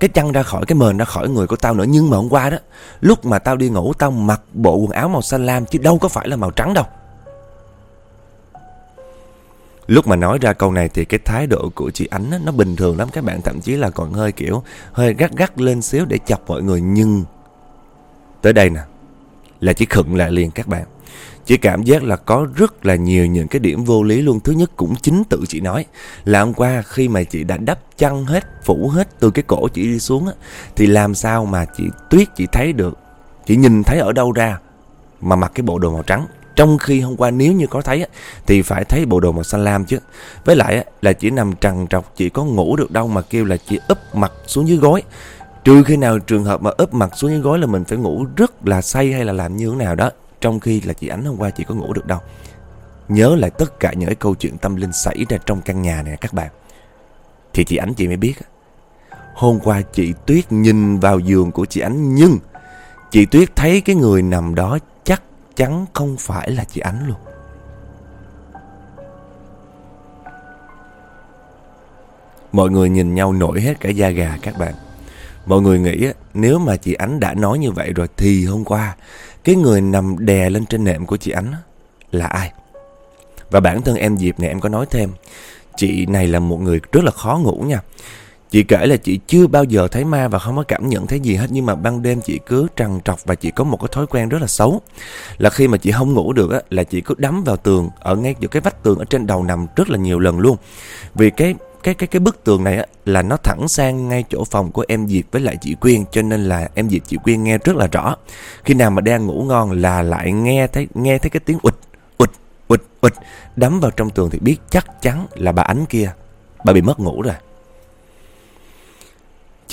Cái chăn ra khỏi cái mền ra khỏi người của tao nữa. Nhưng mà hôm qua đó, Lúc mà tao đi ngủ, tao mặc bộ quần áo màu xanh lam Chứ đâu có phải là màu trắng đâu. Lúc mà nói ra câu này thì cái thái độ của chị Ánh á, nó bình thường lắm. Các bạn Thậm chí là còn hơi kiểu hơi gắt gắt lên xíu để chọc mọi người. Nhưng tới đây nè là chỉ khựng lại liền các bạn. Chị cảm giác là có rất là nhiều những cái điểm vô lý luôn. Thứ nhất cũng chính tự chị nói Là hôm qua khi mà chị đã đắp chăn hết, phủ hết từ cái cổ chị đi xuống á Thì làm sao mà chị Tuyết chị thấy được Chị nhìn thấy ở đâu ra Mà mặc cái bộ đồ màu trắng? Trong khi hôm qua nếu như có thấy Thì phải thấy bộ đồ màu xanh lam chứ. Với lại là chỉ nằm trằn trọc, Chỉ có ngủ được đâu mà kêu là chỉ úp mặt xuống dưới gối. Trừ khi nào trường hợp mà úp mặt xuống dưới gối Là mình phải ngủ rất là say hay là làm như thế nào đó, Trong khi là chị Ánh hôm qua chỉ có ngủ được đâu. Nhớ lại tất cả những cái câu chuyện tâm linh xảy ra trong căn nhà này các bạn. Thì chị Ánh chị mới biết Hôm qua chị Tuyết nhìn vào giường của chị Ánh Nhưng Chị Tuyết thấy cái người nằm đó chắn không phải là chị Ánh luôn. Mọi người nhìn nhau nổi hết cả da gà các bạn. Mọi người nghĩ, nếu mà chị Ánh đã nói như vậy rồi thì hôm qua, cái người nằm đè lên trên nệm của chị Ánh là ai? Và bản thân em Diệp này, em có nói thêm, Chị này là một người rất là khó ngủ nha Chị kể là chị chưa bao giờ thấy ma và không có cảm nhận thấy gì hết Nhưng mà ban đêm chị cứ trằn trọc và chị có một cái thói quen rất là xấu Là khi mà chị không ngủ được á, là chị cứ đấm vào tường Ở ngay giữa cái vách tường ở trên đầu nằm rất là nhiều lần luôn Vì cái cái cái cái bức tường này á, là nó thẳng sang ngay chỗ phòng của em Diệp với lại chị Quyên cho nên là em Diệp chị Quyên nghe rất là rõ. Khi nào mà đang ngủ ngon là lại nghe thấy nghe thấy cái tiếng ụt ụt ụt ụt đấm vào trong tường thì biết chắc chắn là bà ánh kia bà bị mất ngủ rồi.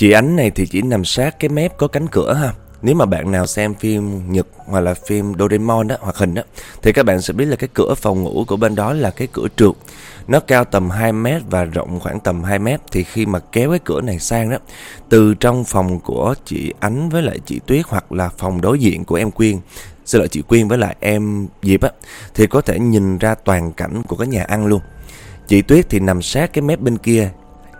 Chị Ánh này thì chỉ nằm sát cái mép có cánh cửa ha. Nếu mà bạn nào xem phim Nhật hoặc là phim Doraemon đó, hoạt hình đó, thì các bạn sẽ biết là cái cửa phòng ngủ của bên đó là cái cửa trượt. Nó cao tầm 2 mét và rộng khoảng tầm 2 mét. Thì khi mà kéo cái cửa này sang đó, từ trong phòng của chị Ánh với lại chị Tuyết hoặc là phòng đối diện của em Quyên Xin lỗi chị Quyên với lại em Diệp á Thì có thể nhìn ra toàn cảnh của cái nhà ăn luôn Chị Tuyết thì nằm sát cái mép bên kia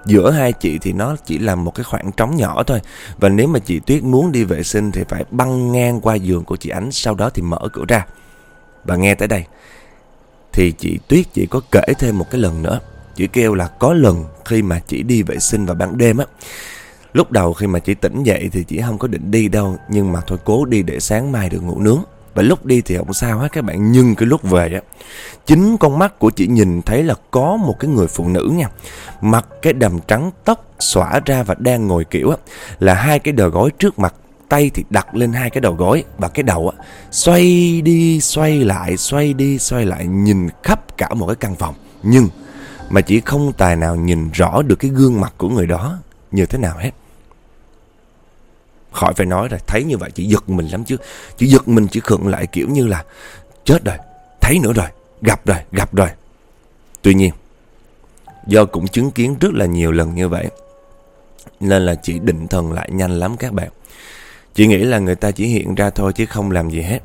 Giữa hai chị thì nó chỉ là một cái khoảng trống nhỏ thôi. Và nếu mà chị Tuyết muốn đi vệ sinh Thì phải băng ngang qua giường của chị Ánh, Sau đó thì mở cửa ra. Và nghe tới đây, Thì chị Tuyết chỉ có kể thêm một cái lần nữa. Chị kêu là có lần khi mà chị đi vệ sinh vào ban đêm á. Lúc đầu khi mà chị tỉnh dậy thì chị không có định đi đâu, Nhưng mà thôi cố đi để sáng mai được ngủ nướng. Và lúc đi thì không sao hết các bạn Nhưng cái lúc về á, Chính con mắt của chị nhìn thấy là có một cái người phụ nữ nha, Mặc cái đầm trắng tóc xõa ra và đang ngồi kiểu á, Là hai cái đờ gối trước mặt, Tay thì đặt lên hai cái đầu gối Và cái đầu á, Xoay đi, xoay lại, Xoay đi, xoay lại, Nhìn khắp cả một cái căn phòng Nhưng mà chỉ không tài nào nhìn rõ được cái gương mặt của người đó như thế nào hết. Khỏi phải nói rồi, thấy như vậy chỉ giật mình lắm chứ. Chỉ giật mình chỉ khựng lại kiểu như là chết rồi, thấy nữa rồi, gặp rồi, gặp rồi. Tuy nhiên, do cũng chứng kiến rất là nhiều lần như vậy, nên là chị định thần lại nhanh lắm các bạn. Chị nghĩ là người ta chỉ hiện ra thôi chứ không làm gì hết.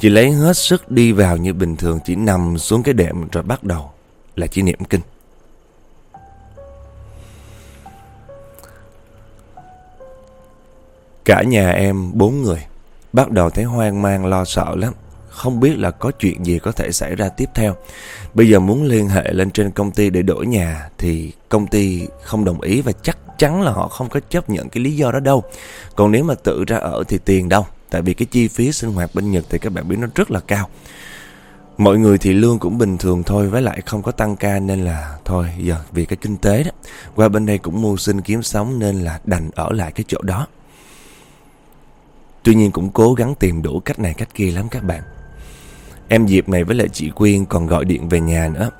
Chị lấy hết sức đi vào như bình thường, chỉ nằm xuống cái đệm rồi bắt đầu là chỉ niệm kinh. Cả nhà em, bốn người, bắt đầu thấy hoang mang, lo sợ lắm. Không biết là có chuyện gì có thể xảy ra tiếp theo. Bây giờ muốn liên hệ lên trên công ty để đổi nhà thì công ty không đồng ý và chắc chắn là họ không có chấp nhận cái lý do đó đâu. Còn nếu mà tự ra ở thì tiền đâu. Tại vì cái chi phí sinh hoạt bên Nhật thì các bạn biết nó rất là cao. Mọi người thì lương cũng bình thường thôi, Với lại không có tăng ca nên là Thôi, giờ vì cái kinh tế đó, Qua bên đây cũng mưu sinh kiếm sống Nên là đành ở lại cái chỗ đó Tuy nhiên cũng cố gắng tìm đủ cách này cách kia lắm các bạn. Em Diệp này với lại chị Quyên còn gọi điện về nhà nữa.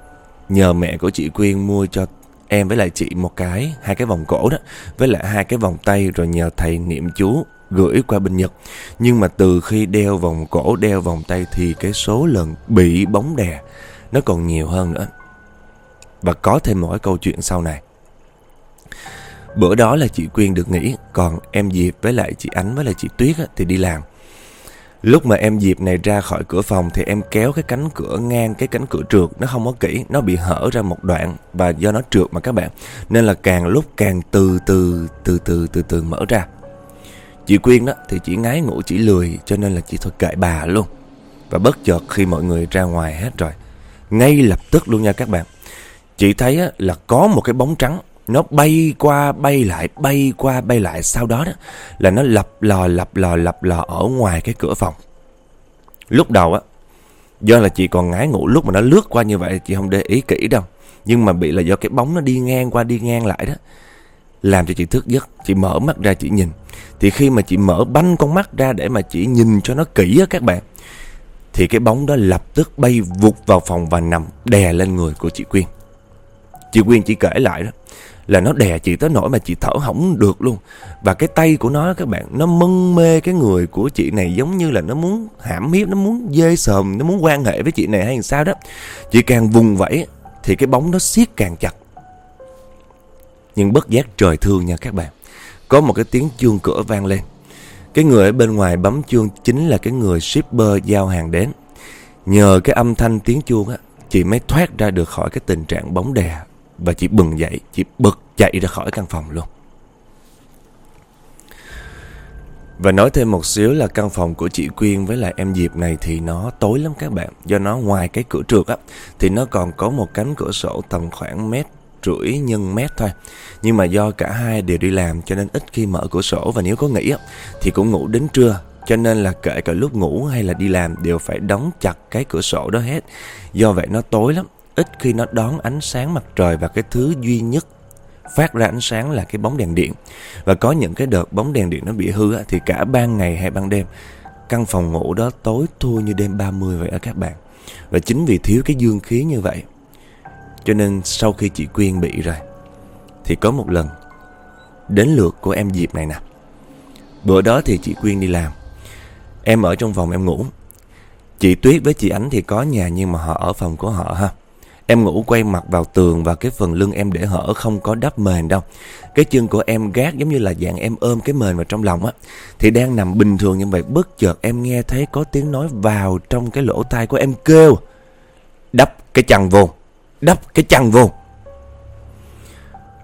Nhờ mẹ của chị Quyên mua cho em với lại chị một cái, Hai cái vòng cổ đó, Với lại hai cái vòng tay Rồi nhờ thầy niệm chú gửi qua bên Nhật. Nhưng mà từ khi đeo vòng cổ, đeo vòng tay Thì cái số lần bị bóng đè Nó còn nhiều hơn nữa. Và có thêm một cái câu chuyện sau này. Bữa đó là chị Quyên được nghỉ Còn em Diệp với lại chị Ánh với lại chị Tuyết á, thì đi làm. Lúc mà em Diệp này ra khỏi cửa phòng Thì em kéo cái cánh cửa ngang Cái cánh cửa trượt nó không có kỹ Nó bị hở ra một đoạn Và do nó trượt mà các bạn. Nên là càng lúc càng từ từ từ từ từ từ mở ra. Chị Quyên đó thì chỉ ngái ngủ chỉ lười Cho nên là chị thôi kệ bà luôn. Và bất chợt khi mọi người ra ngoài hết rồi Ngay lập tức luôn nha các bạn. Chị thấy là có một cái bóng trắng nó bay qua bay lại Bay qua bay lại. Sau đó, đó là nó lập lò lập lò lập lò Ở ngoài cái cửa phòng. Lúc đầu á Do là chị còn ngái ngủ lúc mà nó lướt qua như vậy Chị không để ý kỹ đâu. Nhưng mà bị là do cái bóng nó đi ngang qua đi ngang lại đó Làm cho chị thức giấc. Chị mở mắt ra chị nhìn. Thì khi mà chị mở banh con mắt ra Để mà chị nhìn cho nó kỹ á các bạn Thì cái bóng đó lập tức bay vụt vào phòng Và nằm đè lên người của chị Quyên. Chị Quyên chỉ kể lại đó là nó đè chị tới nỗi mà chị thở hỏng được luôn. Và cái tay của nó, các bạn, nó mân mê cái người của chị này giống như là nó muốn hãm hiếp, nó muốn dê sờm, nó muốn quan hệ với chị này hay sao đó. Chị càng vùng vẫy thì cái bóng nó siết càng chặt. Nhưng bất giác trời thương nha các bạn. Có một cái tiếng chuông cửa vang lên. Cái người ở bên ngoài bấm chuông chính là cái người shipper giao hàng đến. Nhờ cái âm thanh tiếng chuông á, chị mới thoát ra được khỏi cái tình trạng bóng đè và chị bừng dậy, Chị bật chạy ra khỏi căn phòng luôn. Và nói thêm một xíu là căn phòng của chị Quyên với lại em Diệp này thì nó tối lắm các bạn. Do nó ngoài cái cửa trượt á, Thì nó còn có một cánh cửa sổ tầm khoảng mét rưỡi nhân mét thôi. Nhưng mà do cả hai đều đi làm cho nên ít khi mở cửa sổ Và nếu có nghỉ á, thì cũng ngủ đến trưa. Cho nên là kể cả lúc ngủ hay là đi làm đều phải đóng chặt cái cửa sổ đó hết. Do vậy nó tối lắm ít khi nó đón ánh sáng mặt trời và cái thứ duy nhất phát ra ánh sáng là cái bóng đèn điện. Và có những cái đợt bóng đèn điện nó bị hư thì cả ban ngày hay ban đêm, căn phòng ngủ đó tối thui như đêm 30 vậy ở các bạn. Và chính vì thiếu cái dương khí như vậy, cho nên sau khi chị Quyên bị rồi, thì có một lần đến lượt của em Diệp này nè. Bữa đó thì chị Quyên đi làm. Em ở trong phòng em ngủ. Chị Tuyết với chị Ánh thì có nhà nhưng mà họ ở phòng của họ ha. Em ngủ quay mặt vào tường và cái phần lưng em để hở không có đắp mền đâu. Cái chân của em gác giống như là dạng em ôm cái mền vào trong lòng á. Thì đang nằm bình thường như vậy bất chợt em nghe thấy có tiếng nói vào trong cái lỗ tai của em kêu. Đắp cái chăn vô, đắp cái chăn vô.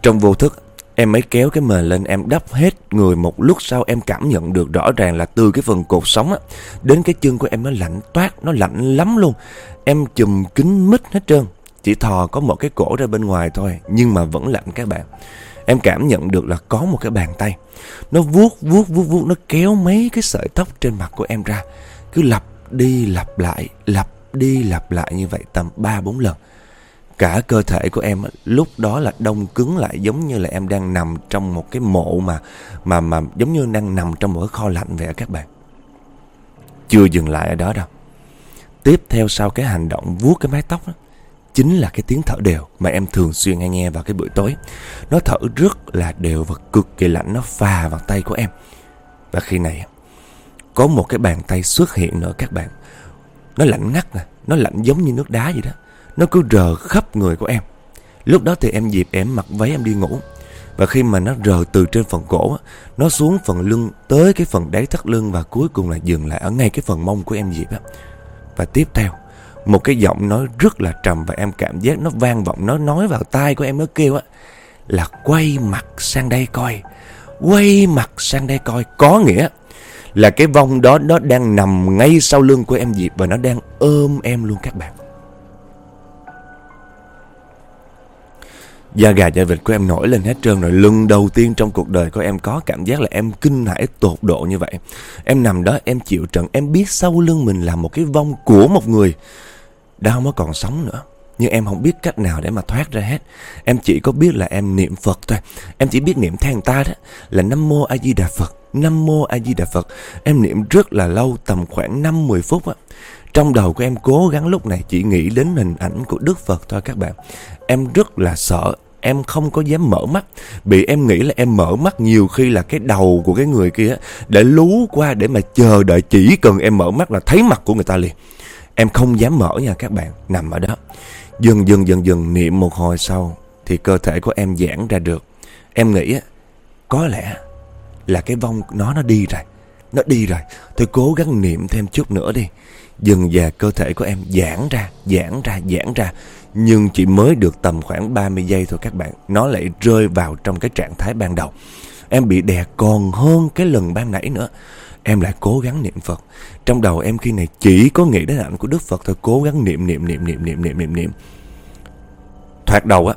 Trong vô thức Em mới kéo cái mền lên em đắp hết người một lúc sau em cảm nhận được rõ ràng là từ cái phần cột sống á đến cái chân của em nó lạnh toát, nó lạnh lắm luôn. Em chùm kính mít hết trơn, chỉ thò có một cái cổ ra bên ngoài thôi nhưng mà vẫn lạnh các bạn. Em cảm nhận được là có một cái bàn tay Nó vuốt vuốt vuốt vuốt Nó kéo mấy cái sợi tóc trên mặt của em ra Cứ lặp đi lặp lại Lặp đi lặp lại như vậy tầm 3-4 lần cả cơ thể của em lúc đó là đông cứng lại giống như là em đang nằm trong một cái mộ mà mà mà giống như đang nằm trong một cái kho lạnh vậy các bạn. Chưa dừng lại ở đó đâu. Tiếp theo sau cái hành động vuốt cái mái tóc đó, chính là cái tiếng thở đều mà em thường xuyên hay nghe vào cái buổi tối. Nó thở rất là đều và cực kỳ lạnh nó phà vào tay của em. Và khi này có một cái bàn tay xuất hiện nữa các bạn. Nó lạnh ngắt nè, nó lạnh giống như nước đá vậy đó. Nó cứ rờ khắp người của em Lúc đó thì em dịp em mặc váy em đi ngủ Và khi mà nó rờ từ trên phần cổ Nó xuống phần lưng Tới cái phần đáy thắt lưng Và cuối cùng là dừng lại ở ngay cái phần mông của em dịp Và tiếp theo một cái giọng nói rất là trầm Và em cảm giác nó vang vọng, Nó nói vào tai của em, nó kêu á, Là quay mặt sang đây coi. Quay mặt sang đây coi, Có nghĩa là cái vong đó nó đang nằm ngay sau lưng của em Diệp Và nó đang ôm em luôn các bạn. Da gà da vịt của em nổi lên hết trơn rồi. Lần đầu tiên trong cuộc đời của em có cảm giác là em kinh hãi tột độ như vậy. Em nằm đó, em chịu trận, Em biết sau lưng mình là một cái vong của một người. Đau mới còn sống nữa. Nhưng em không biết cách nào để mà thoát ra hết. Em chỉ có biết là em niệm Phật thôi. Em chỉ biết niệm theo người ta đó Là Nam Mô A Di Đà Phật. Nam Mô A Di Đà Phật. Em niệm rất là lâu tầm khoảng 5-10 phút á. Trong đầu của em cố gắng lúc này chỉ nghĩ đến hình ảnh của Đức Phật thôi các bạn. Em rất là sợ, em không có dám mở mắt. Bị em nghĩ là em mở mắt nhiều khi là cái đầu của cái người kia để lú qua để mà chờ đợi chỉ cần em mở mắt là thấy mặt của người ta liền. Em không dám mở nha các bạn, nằm ở đó. Dần dần dần dần niệm một hồi sau thì cơ thể của em giãn ra được. Em nghĩ có lẽ là cái vong nó nó đi rồi. Nó đi rồi, tôi cố gắng niệm thêm chút nữa đi. Dần dà cơ thể của em giãn ra, giãn ra, giãn ra Nhưng chỉ mới được tầm khoảng 30 giây thôi các bạn Nó lại rơi vào trong cái trạng thái ban đầu Em bị đè còn hơn cái lần ban nãy nữa Em lại cố gắng niệm Phật. Trong đầu em khi này chỉ có nghĩ đến ảnh của Đức Phật thôi. Cố gắng niệm niệm niệm niệm niệm niệm niệm niệm. Thoạt đầu á,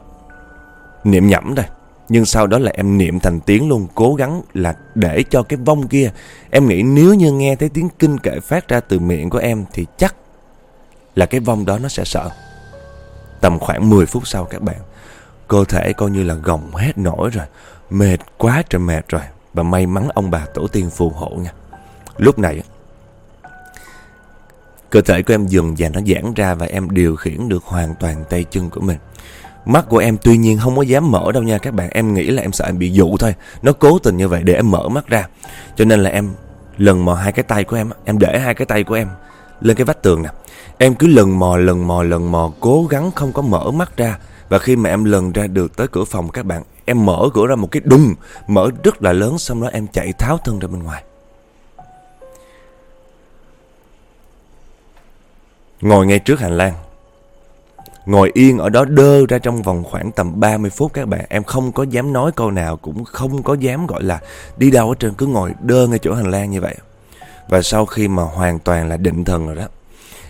Niệm nhẩm thôi. Nhưng sau đó là em niệm thành tiếng luôn. Cố gắng là để cho cái vong kia. Em nghĩ nếu như nghe thấy tiếng kinh kệ phát ra từ miệng của em Thì chắc là cái vong đó nó sẽ sợ. Tầm khoảng 10 phút sau các bạn, Cơ thể coi như là gồng hết nổi rồi. Mệt quá trời mệt rồi. Và may mắn ông bà tổ tiên phù hộ nha. Lúc này, Cơ thể của em dần dần nó giãn ra Và em điều khiển được hoàn toàn tay chân của mình. Mắt của em tuy nhiên không có dám mở đâu nha các bạn. Em nghĩ là em sợ em bị dụ thôi. Nó cố tình như vậy để em mở mắt ra. Cho nên là em lần mò hai cái tay của em Em để hai cái tay của em lên cái vách tường nè. Em cứ lần mò lần mò lần mò, Cố gắng không có mở mắt ra. Và khi mà em lần ra được tới cửa phòng các bạn, Em mở cửa ra một cái đùng, Mở rất là lớn, Xong đó em chạy tháo thân ra bên ngoài. Ngồi ngay trước hành lang. Ngồi yên ở đó đơ ra trong vòng khoảng tầm 30 phút các bạn. Em không có dám nói câu nào, Cũng không có dám gọi là đi đâu ở trên Cứ ngồi đơ ngay chỗ hành lang như vậy. Và sau khi mà hoàn toàn là định thần rồi đó,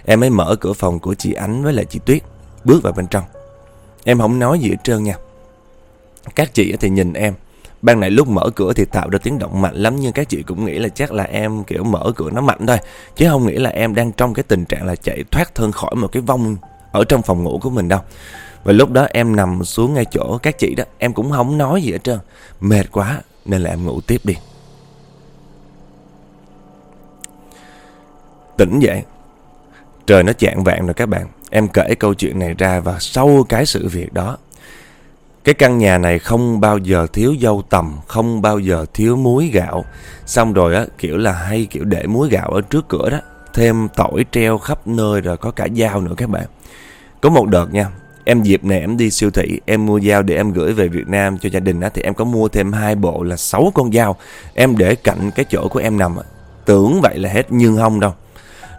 Em mới mở cửa phòng của chị Ánh với lại chị Tuyết, Bước vào bên trong. Em không nói gì hết trơn nha. Các chị thì nhìn em Ban nãy lúc mở cửa thì tạo ra tiếng động mạnh lắm, Nhưng các chị cũng nghĩ là chắc là em, kiểu, mở cửa nó mạnh thôi. Chứ không nghĩ là em đang trong cái tình trạng là chạy thoát thân khỏi một cái vong ở trong phòng ngủ của mình đâu. Và lúc đó em nằm xuống ngay chỗ các chị đó, Em cũng không nói gì hết trơn. Mệt quá, nên là em ngủ tiếp đi. Tỉnh dậy. Trời nó chạng vạn rồi các bạn. Em kể câu chuyện này ra và sau cái sự việc đó cái căn nhà này không bao giờ thiếu dâu tầm, Không bao giờ thiếu muối gạo. Xong rồi á, kiểu là hay kiểu để muối gạo ở trước cửa đó. Thêm tỏi treo khắp nơi rồi có cả dao nữa các bạn. Có một đợt nha, Em dịp này em đi siêu thị, Em mua dao để em gửi về Việt Nam cho gia đình á, Thì em có mua thêm hai bộ là 6 con dao. Em để cạnh cái chỗ của em nằm Tưởng vậy là hết, nhưng không đâu.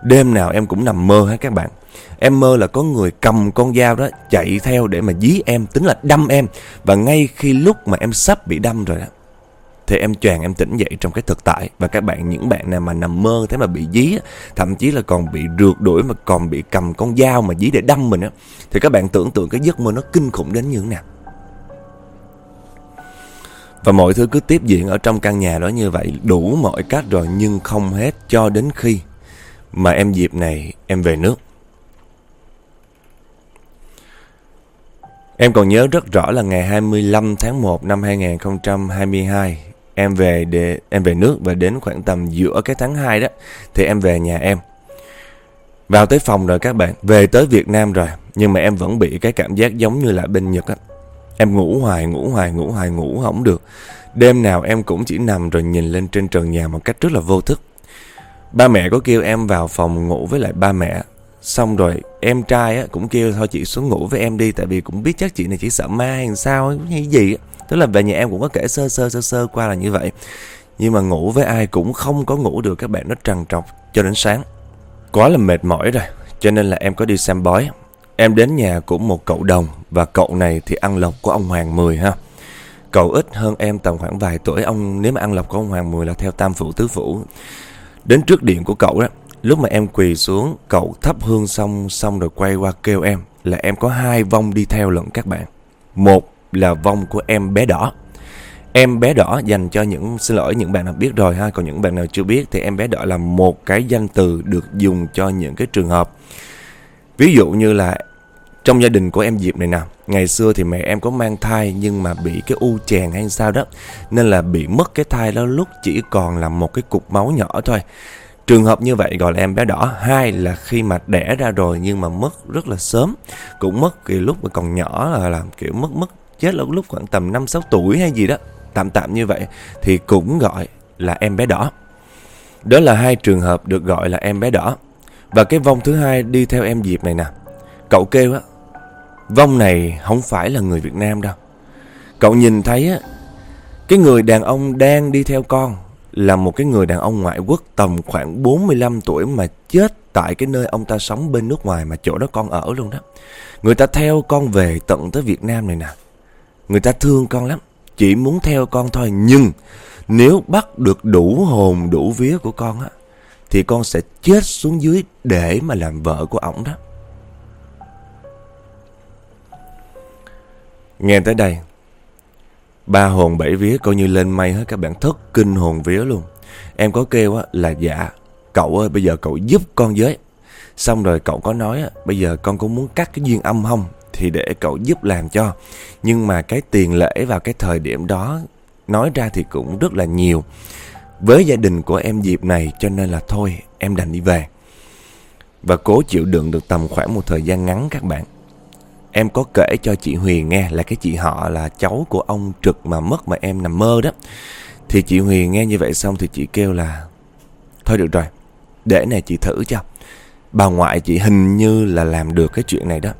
Đêm nào em cũng nằm mơ hết các bạn. Em mơ là có người cầm con dao đó Chạy theo để mà dí em, Tính là đâm em. Và ngay khi lúc mà em sắp bị đâm rồi đó, thì em choàng em tỉnh dậy trong cái thực tại. Và các bạn, những bạn nào mà nằm mơ thế mà bị dí thậm chí là còn bị rượt đuổi mà còn bị cầm con dao mà dí để đâm mình á, thì các bạn tưởng tượng cái giấc mơ nó kinh khủng đến như thế nào. Và mọi thứ cứ tiếp diễn ở trong căn nhà đó như vậy, đủ mọi cách rồi, nhưng không hết cho đến khi mà em dịp này em về nước. Em còn nhớ rất rõ là ngày 25 tháng 1 năm 2022 Em về để em về nước và đến khoảng tầm giữa cái tháng 2 đó Thì em về nhà em. Vào tới phòng rồi các bạn Về tới Việt Nam rồi Nhưng mà em vẫn bị cái cảm giác giống như là bên Nhật á. Em ngủ hoài, ngủ hoài, ngủ hoài, ngủ không được. Đêm nào em cũng chỉ nằm rồi nhìn lên trên trần nhà một cách rất là vô thức. Ba mẹ có kêu em vào phòng ngủ với lại ba mẹ. Xong rồi em trai á, cũng kêu thôi chị xuống ngủ với em đi Tại vì cũng biết chắc chị này chỉ sợ ma hay sao hay gì á. Tức là về nhà em cũng có kể sơ sơ sơ sơ qua là như vậy. Nhưng mà ngủ với ai cũng không có ngủ được các bạn Nó trằn trọc cho đến sáng. Quá là mệt mỏi rồi Cho nên là em có đi xem bói. Em đến nhà của một cậu đồng Và cậu này thì ăn lộc của ông Hoàng Mười ha. Cậu ít hơn em tầm khoảng vài tuổi Ông nếu mà ăn lộc của ông Hoàng Mười là theo tam phủ tứ phủ. Đến trước điện của cậu đó Lúc mà em quỳ xuống, Cậu thắp hương xong Xong rồi quay qua kêu em Là em có hai vong đi theo lận các bạn. Một là vong của em bé đỏ. Em bé đỏ dành cho những, Xin lỗi, những bạn nào biết rồi ha, Còn những bạn nào chưa biết Thì em bé đỏ là một cái danh từ Được dùng cho những cái trường hợp. Ví dụ như là Trong gia đình của em Diệp này nè, Ngày xưa thì mẹ em có mang thai Nhưng mà bị cái u chèn hay sao đó, Nên là bị mất cái thai đó lúc chỉ còn là một cái cục máu nhỏ thôi. Trường hợp như vậy gọi là em bé đỏ. Hai là khi mà đẻ ra rồi nhưng mà mất rất là sớm. Cũng mất kỳ lúc mà còn nhỏ là làm kiểu mất mất, chết lúc lúc khoảng tầm 5-6 tuổi hay gì đó. Tạm tạm như vậy Thì cũng gọi là em bé đỏ. Đó là hai trường hợp được gọi là em bé đỏ. Và cái vong thứ hai đi theo em Diệp này nè. Cậu kêu á, Vong này không phải là người Việt Nam đâu. Cậu nhìn thấy á, Cái người đàn ông đang đi theo con là một cái người đàn ông ngoại quốc tầm khoảng 45 tuổi Mà chết tại cái nơi ông ta sống bên nước ngoài Mà chỗ đó con ở luôn đó. Người ta theo con về tận tới Việt Nam này nè. Người ta thương con lắm, Chỉ muốn theo con thôi. Nhưng nếu bắt được đủ hồn, đủ vía của con á, Thì con sẽ chết xuống dưới để mà làm vợ của ổng đó. Nghe tới đây Ba hồn bảy vía coi như lên mây hết các bạn thất kinh hồn vía luôn Em có kêu á là dạ Cậu ơi, bây giờ cậu giúp con với Xong rồi cậu có nói á, Bây giờ con cũng muốn cắt cái duyên âm không thì để cậu giúp làm cho. Nhưng mà cái tiền lễ vào cái thời điểm đó, nói ra thì cũng rất là nhiều. Với gia đình của em dịp này, cho nên là thôi, em đành đi về. Và cố chịu đựng được tầm khoảng một thời gian ngắn các bạn. Em có kể cho chị Huyền nghe là cái chị họ là cháu của ông Trực mà mất mà em nằm mơ đó. Thì chị Huyền nghe như vậy xong thì chị kêu là Thôi được rồi, để này chị thử cho. Bà ngoại chị hình như là làm được cái chuyện này đó.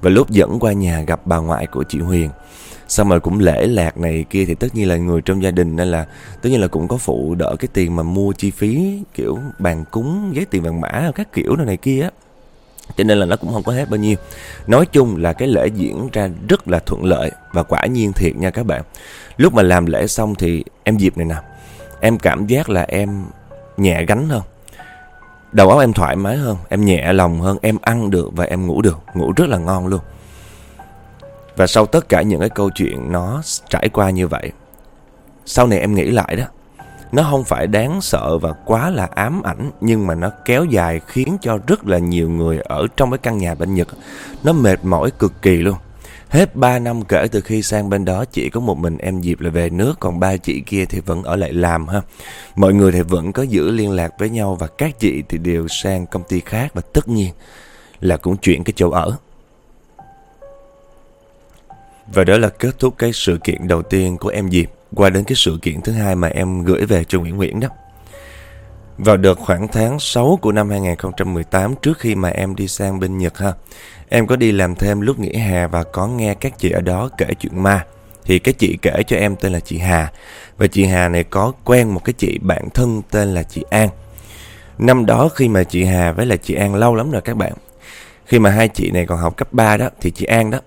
Và lúc dẫn qua nhà gặp bà ngoại của chị Huyền Xong rồi cũng lễ lạc này kia Thì tất nhiên là người trong gia đình Nên là tất nhiên là cũng có phụ đỡ cái tiền mà mua chi phí Kiểu bàn cúng giấy tiền vàng mã Các kiểu này, này kia á cho nên là nó cũng không có hết bao nhiêu. Nói chung là cái lễ diễn ra rất là thuận lợi Và quả nhiên thiệt nha các bạn. Lúc mà làm lễ xong thì em dịp này nè, Em cảm giác là em nhẹ gánh hơn. Đầu óc em thoải mái hơn, Em nhẹ lòng hơn, Em ăn được và em ngủ được, Ngủ rất là ngon luôn. Và sau tất cả những cái câu chuyện Nó trải qua như vậy, Sau này em nghĩ lại đó nó không phải đáng sợ và quá là ám ảnh, Nhưng mà nó kéo dài Khiến cho rất là nhiều người Ở trong cái căn nhà bên Nhật. Nó mệt mỏi cực kỳ luôn. Hết 3 năm kể từ khi sang bên đó, chỉ có một mình em Diệp là về nước, Còn ba chị kia thì vẫn ở lại làm ha. Mọi người thì vẫn có giữ liên lạc với nhau Và các chị thì đều sang công ty khác Và tất nhiên là cũng chuyển cái chỗ ở. Và đó là kết thúc cái sự kiện đầu tiên của em Diệp. Qua đến cái sự kiện thứ hai mà em gửi về cho Nguyễn Nguyễn đó Vào đợt khoảng tháng 6 của năm 2018 trước khi mà em đi sang bên Nhật ha. Em có đi làm thêm lúc nghỉ hè và có nghe các chị ở đó kể chuyện ma. Thì cái chị kể cho em tên là chị Hà. Và chị Hà này có quen một cái chị bạn thân tên là chị An. Năm đó khi mà chị Hà với là chị An lâu lắm rồi các bạn. Khi mà hai chị này còn học cấp 3 đó thì chị An đó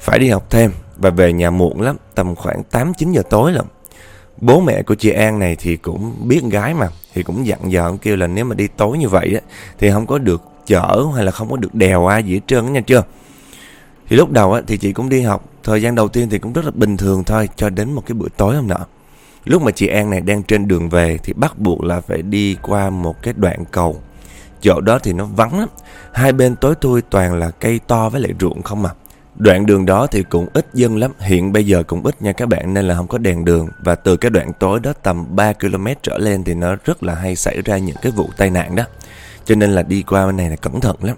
phải đi học thêm và về nhà muộn lắm, tầm khoảng 8-9 giờ tối lắm. Bố mẹ của chị An này thì cũng biết gái mà Thì cũng dặn dò ông kêu là nếu mà đi tối như vậy á Thì không có được chở hay là không có được đèo ai gì hết trơn nha chưa? Thì lúc đầu á thì chị cũng đi học Thời gian đầu tiên thì cũng rất là bình thường thôi Cho đến một cái bữa tối hôm nọ. Lúc mà chị An này đang trên đường về Thì bắt buộc là phải đi qua một cái đoạn cầu. Chỗ đó thì nó vắng lắm Hai bên tối thui toàn là cây to với lại ruộng không mà Đoạn đường đó thì cũng ít dân lắm, hiện bây giờ cũng ít nha các bạn nên là không có đèn đường và từ cái đoạn tối đó tầm 3 km trở lên thì nó rất là hay xảy ra những cái vụ tai nạn đó. Cho nên là đi qua bên này là cẩn thận lắm.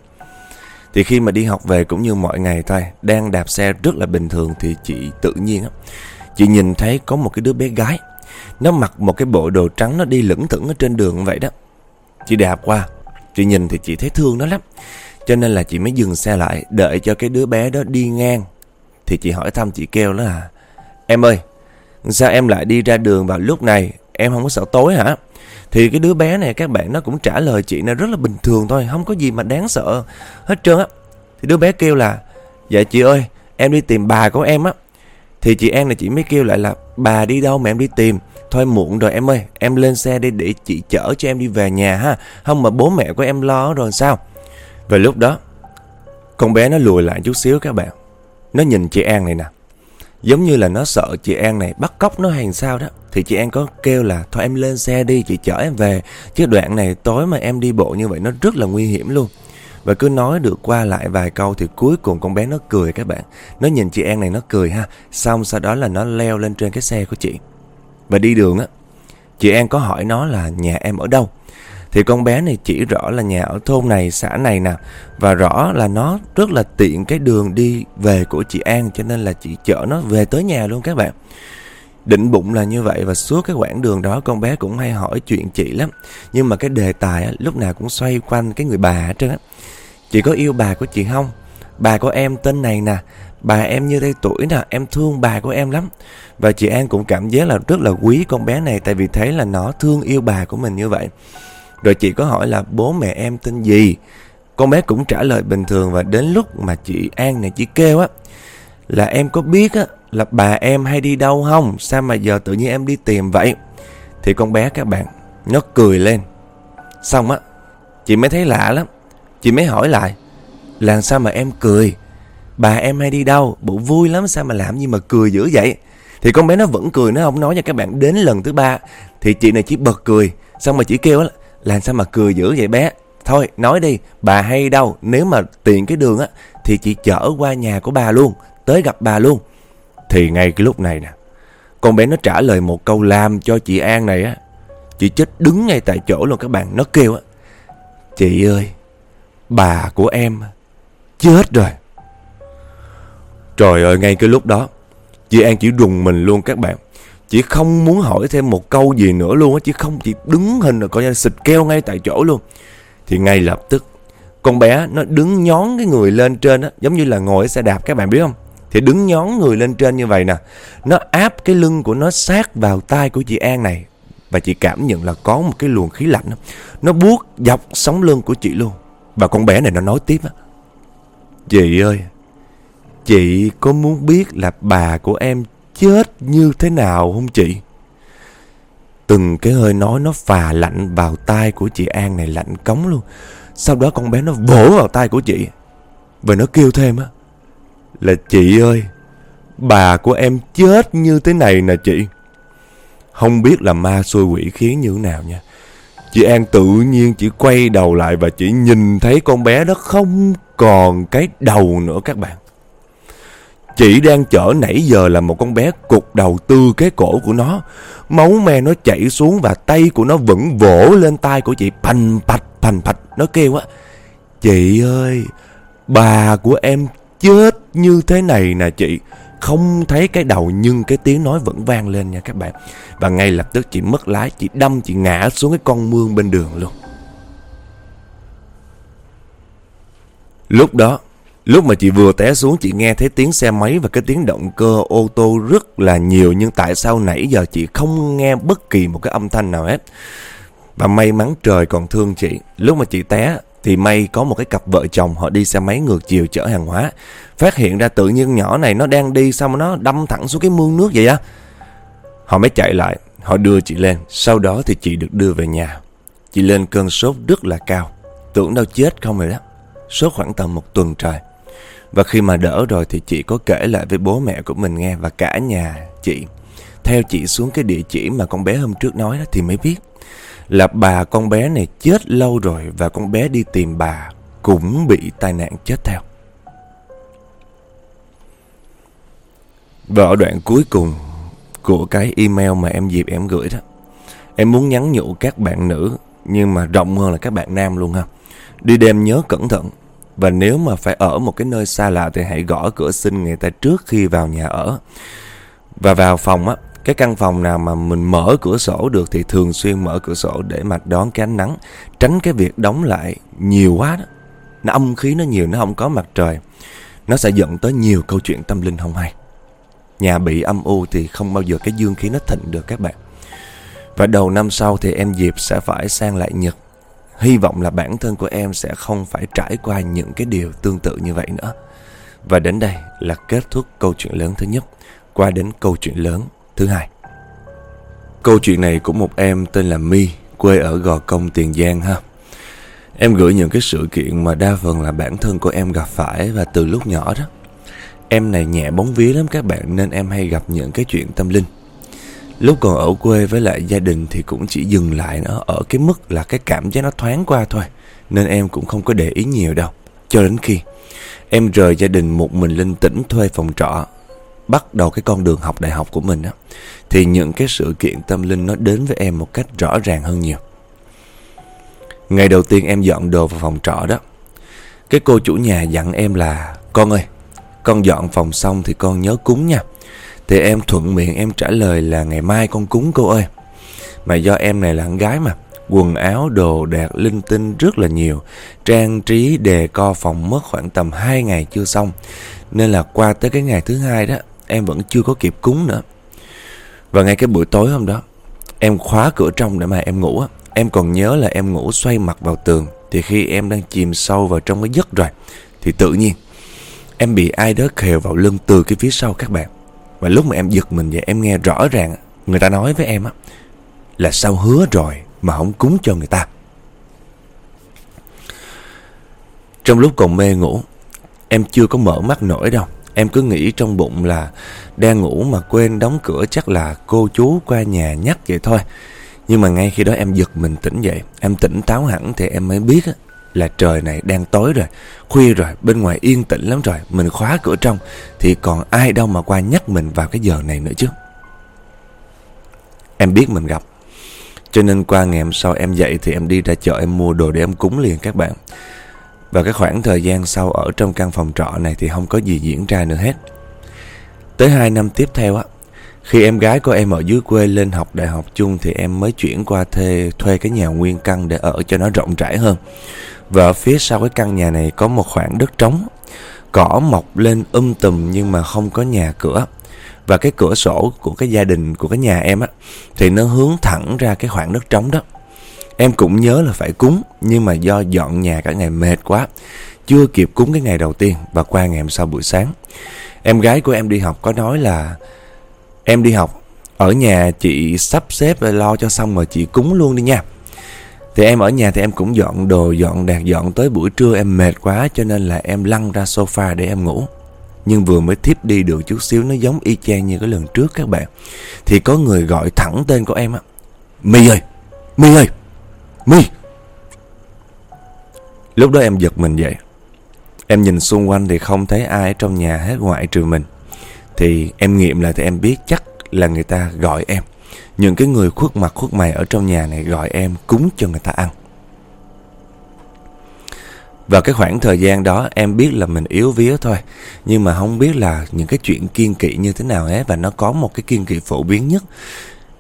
Thì khi mà đi học về cũng như mọi ngày thôi, đang đạp xe rất là bình thường thì chị tự nhiên á, chị nhìn thấy có một cái đứa bé gái, nó mặc một cái bộ đồ trắng nó đi lững thững ở trên đường vậy đó. Chị đạp qua, chị nhìn thì chị thấy thương nó lắm. Cho nên là chị mới dừng xe lại, Đợi cho cái đứa bé đó đi ngang. Thì chị hỏi thăm, chị kêu là, Em ơi, Sao em lại đi ra đường vào lúc này? Em không có sợ tối hả? Thì cái đứa bé này, các bạn, nó cũng trả lời chị nó rất là bình thường thôi, Không có gì mà đáng sợ hết trơn á. Thì đứa bé kêu là Dạ chị ơi, em đi tìm bà của em á. Thì chị An này chị mới kêu lại là, Bà đi đâu mà em đi tìm? Thôi muộn rồi em ơi, Em lên xe đi để chị chở cho em đi về nhà ha. Không mà bố mẹ của em lo rồi sao? Và lúc đó, Con bé nó lùi lại chút xíu các bạn. Nó nhìn chị An này nè. Giống như là nó sợ chị An này bắt cóc nó hay sao đó. Thì chị An có kêu là, Thôi em lên xe đi, chị chở em về. Chứ đoạn này tối mà em đi bộ như vậy Nó rất là nguy hiểm luôn. Và cứ nói được qua lại vài câu Thì cuối cùng con bé nó cười các bạn. Nó nhìn chị An này nó cười ha. Xong sau đó là nó leo lên trên cái xe của chị. Và đi đường á, Chị An có hỏi nó là, nhà em ở đâu? Thì con bé này chỉ rõ là nhà ở thôn này, xã này nè. Và rõ là nó rất là tiện cái đường đi về của chị An Cho nên là chị chở nó về tới nhà luôn các bạn. Định bụng là như vậy và suốt cái quãng đường đó con bé cũng hay hỏi chuyện chị lắm. Nhưng mà cái đề tài á, lúc nào cũng xoay quanh cái người bà hết trơn á. Chị có yêu bà của chị không? Bà của em tên này nè. Bà em như đây tuổi nè Em thương bà của em lắm. Và chị An cũng cảm giác là rất là quý con bé này Tại vì thấy là nó thương yêu bà của mình như vậy rồi chị có hỏi là, bố mẹ em tên gì? Con bé cũng trả lời bình thường Và đến lúc mà chị An này chị kêu á, Là em có biết á, Là bà em hay đi đâu không? Sao mà giờ tự nhiên em đi tìm vậy? Thì con bé các bạn, Nó cười lên. Xong á, Chị mới thấy lạ lắm. Chị mới hỏi lại Làm sao mà em cười? Bà em hay đi đâu? Bộ vui lắm, sao mà làm gì mà cười dữ vậy? Thì con bé nó vẫn cười, Nó không nói nha các bạn. Đến lần thứ ba, Thì chị này chỉ bật cười. Xong mà chỉ kêu á làm sao mà cười dữ vậy bé? Thôi, nói đi, bà hay đâu. Nếu mà tiện cái đường á, Thì chị chở qua nhà của bà luôn, Tới gặp bà luôn. Thì ngay cái lúc này nè, Con bé nó trả lời một câu làm cho chị An này á. Chị chết đứng ngay tại chỗ luôn, các bạn, Nó kêu á. Chị ơi, Bà của em Chết rồi. Trời ơi, ngay cái lúc đó, Chị An chỉ rùng mình luôn, các bạn. Chị không muốn hỏi thêm một câu gì nữa luôn á, Chị không chỉ đứng hình rồi coi như xịt keo ngay tại chỗ luôn. Thì ngay lập tức, Con bé nó đứng nhón cái người lên trên á, Giống như là ngồi ở xe đạp, các bạn biết không? Thì đứng nhón người lên trên như vậy nè, Nó áp cái lưng của nó sát vào tay của chị An này. Và chị cảm nhận là có một cái luồng khí lạnh đó. Nó buốt dọc sống lưng của chị luôn. Và con bé này nó nói tiếp á, Chị ơi, Chị có muốn biết là bà của em chết như thế nào không chị? Từng cái hơi nói nó phà lạnh vào tai của chị An này lạnh cống luôn. Sau đó con bé nó vỗ vào tay của chị. Và nó kêu thêm á. Là chị ơi, bà của em chết như thế này nè chị. Không biết là ma xui quỷ khiến như thế nào nha. Chị An tự nhiên chỉ quay đầu lại và chỉ nhìn thấy con bé đó không còn cái đầu nữa các bạn. Chị đang chở nãy giờ là một con bé cục đầu tư cái cổ của nó. Máu me nó chảy xuống và tay của nó vẫn vỗ lên tay của chị. Pành pạch, pành pạch. Nó kêu á. Chị ơi, bà của em chết như thế này nè chị. không thấy cái đầu nhưng cái tiếng nói vẫn vang lên nha các bạn. Và ngay lập tức chị mất lái, chị đâm, chị ngã xuống cái con mương bên đường luôn. Lúc đó, lúc mà chị vừa té xuống chị nghe thấy tiếng xe máy và cái tiếng động cơ ô tô rất là nhiều nhưng tại sao nãy giờ chị không nghe bất kỳ một cái âm thanh nào hết. Và may mắn trời còn thương chị, lúc mà chị té thì may có một cái cặp vợ chồng họ đi xe máy ngược chiều chở hàng hóa. Phát hiện ra tự nhiên nhỏ này nó đang đi xong nó đâm thẳng xuống cái mương nước vậy á. Họ mới chạy lại, họ đưa chị lên, sau đó thì chị được đưa về nhà. Chị lên cơn sốt rất là cao, tưởng đâu chết không rồi đó. Sốt khoảng tầm một tuần trời. Và khi mà đỡ rồi thì chị có kể lại với bố mẹ của mình nghe và cả nhà chị. Theo chị xuống cái địa chỉ mà con bé hôm trước nói đó thì mới biết là bà con bé này chết lâu rồi và con bé đi tìm bà cũng bị tai nạn chết theo. Và ở đoạn cuối cùng của cái email mà em dịp em gửi đó, em muốn nhắn nhủ các bạn nữ nhưng mà rộng hơn là các bạn nam luôn ha. Đi đêm nhớ cẩn thận và nếu mà phải ở một cái nơi xa lạ thì hãy gõ cửa xin người ta trước khi vào nhà ở. Và vào phòng á, cái căn phòng nào mà mình mở cửa sổ được thì thường xuyên mở cửa sổ để mà đón cái ánh nắng, tránh cái việc đóng lại nhiều quá đó. Nó âm khí nó nhiều, nó không có mặt trời. Nó sẽ dẫn tới nhiều câu chuyện tâm linh không hay. Nhà bị âm u thì không bao giờ cái dương khí nó thịnh được các bạn. Và đầu năm sau thì em Diệp sẽ phải sang lại Nhật. Hy vọng là bản thân của em sẽ không phải trải qua những cái điều tương tự như vậy nữa. Và đến đây là kết thúc câu chuyện lớn thứ nhất. Qua đến câu chuyện lớn thứ hai. Câu chuyện này của một em tên là My, quê ở Gò Công, Tiền Giang ha. Em gửi những cái sự kiện mà đa phần là bản thân của em gặp phải và từ lúc nhỏ đó. Em này nhẹ bóng vía lắm các bạn nên em hay gặp những cái chuyện tâm linh. Lúc còn ở quê với lại gia đình thì cũng chỉ dừng lại nó ở cái mức là cái cảm giác nó thoáng qua thôi. Nên em cũng không có để ý nhiều đâu. Cho đến khi em rời gia đình một mình lên tỉnh thuê phòng trọ bắt đầu cái con đường học đại học của mình á thì những cái sự kiện tâm linh nó đến với em một cách rõ ràng hơn nhiều. Ngày đầu tiên em dọn đồ vào phòng trọ đó, cái cô chủ nhà dặn em là con ơi, con dọn phòng xong thì con nhớ cúng nha. Thì em thuận miệng em trả lời là ngày mai con cúng cô ơi. Mà do em này là con gái mà, quần áo đồ đạc linh tinh rất là nhiều, trang trí đề co phòng mất khoảng tầm 2 ngày chưa xong. Nên là qua tới cái ngày thứ hai đó em vẫn chưa có kịp cúng nữa. Và ngay cái buổi tối hôm đó, em khóa cửa trong để mà em ngủ á. Em còn nhớ là em ngủ xoay mặt vào tường Thì khi em đang chìm sâu vào trong cái giấc rồi Thì tự nhiên Em bị ai đó khều vào lưng từ cái phía sau các bạn và lúc mà em giật mình vậy Em nghe rõ ràng Người ta nói với em á Là sao hứa rồi mà không cúng cho người ta Trong lúc còn mê ngủ Em chưa có mở mắt nổi đâu Em cứ nghĩ trong bụng là đang ngủ mà quên đóng cửa chắc là cô chú qua nhà nhắc vậy thôi. Nhưng mà ngay khi đó em giật mình tỉnh dậy, em tỉnh táo hẳn thì em mới biết là trời này đang tối rồi, khuya rồi, bên ngoài yên tĩnh lắm rồi, mình khóa cửa trong thì còn ai đâu mà qua nhắc mình vào cái giờ này nữa chứ. Em biết mình gặp. Cho nên qua ngày hôm sau em dậy thì em đi ra chợ em mua đồ để em cúng liền các bạn. Và cái khoảng thời gian sau ở trong căn phòng trọ này thì không có gì diễn ra nữa hết. Tới 2 năm tiếp theo á, khi em gái của em ở dưới quê lên học đại học chung thì em mới chuyển qua thuê, thuê cái nhà nguyên căn để ở cho nó rộng rãi hơn. Và ở phía sau cái căn nhà này có một khoảng đất trống, cỏ mọc lên um tùm nhưng mà không có nhà cửa. Và cái cửa sổ của cái gia đình của cái nhà em á thì nó hướng thẳng ra cái khoảng đất trống đó. Em cũng nhớ là phải cúng Nhưng mà do dọn nhà cả ngày mệt quá Chưa kịp cúng cái ngày đầu tiên Và qua ngày hôm sau buổi sáng Em gái của em đi học có nói là Em đi học. Ở nhà chị sắp xếp và lo cho xong rồi chị cúng luôn đi nha. Thì em ở nhà thì em cũng dọn đồ, Dọn đạt dọn tới buổi trưa em mệt quá Cho nên là em lăn ra sofa để em ngủ. Nhưng vừa mới tiếp đi được chút xíu Nó giống y chang như cái lần trước các bạn. Thì có người gọi thẳng tên của em á. My ơi My ơi My Lúc đó em giật mình dậy. Em nhìn xung quanh thì không thấy ai ở trong nhà hết ngoại trừ mình. Thì em nghiệm lại thì em biết chắc là người ta gọi em. Những cái người khuất mặt khuất mày ở trong nhà này gọi em cúng cho người ta ăn. Vào cái khoảng thời gian đó em biết là mình yếu vía thôi. Nhưng mà không biết là những cái chuyện kiên kỵ như thế nào hết Và nó có một cái kiên kỵ phổ biến nhất.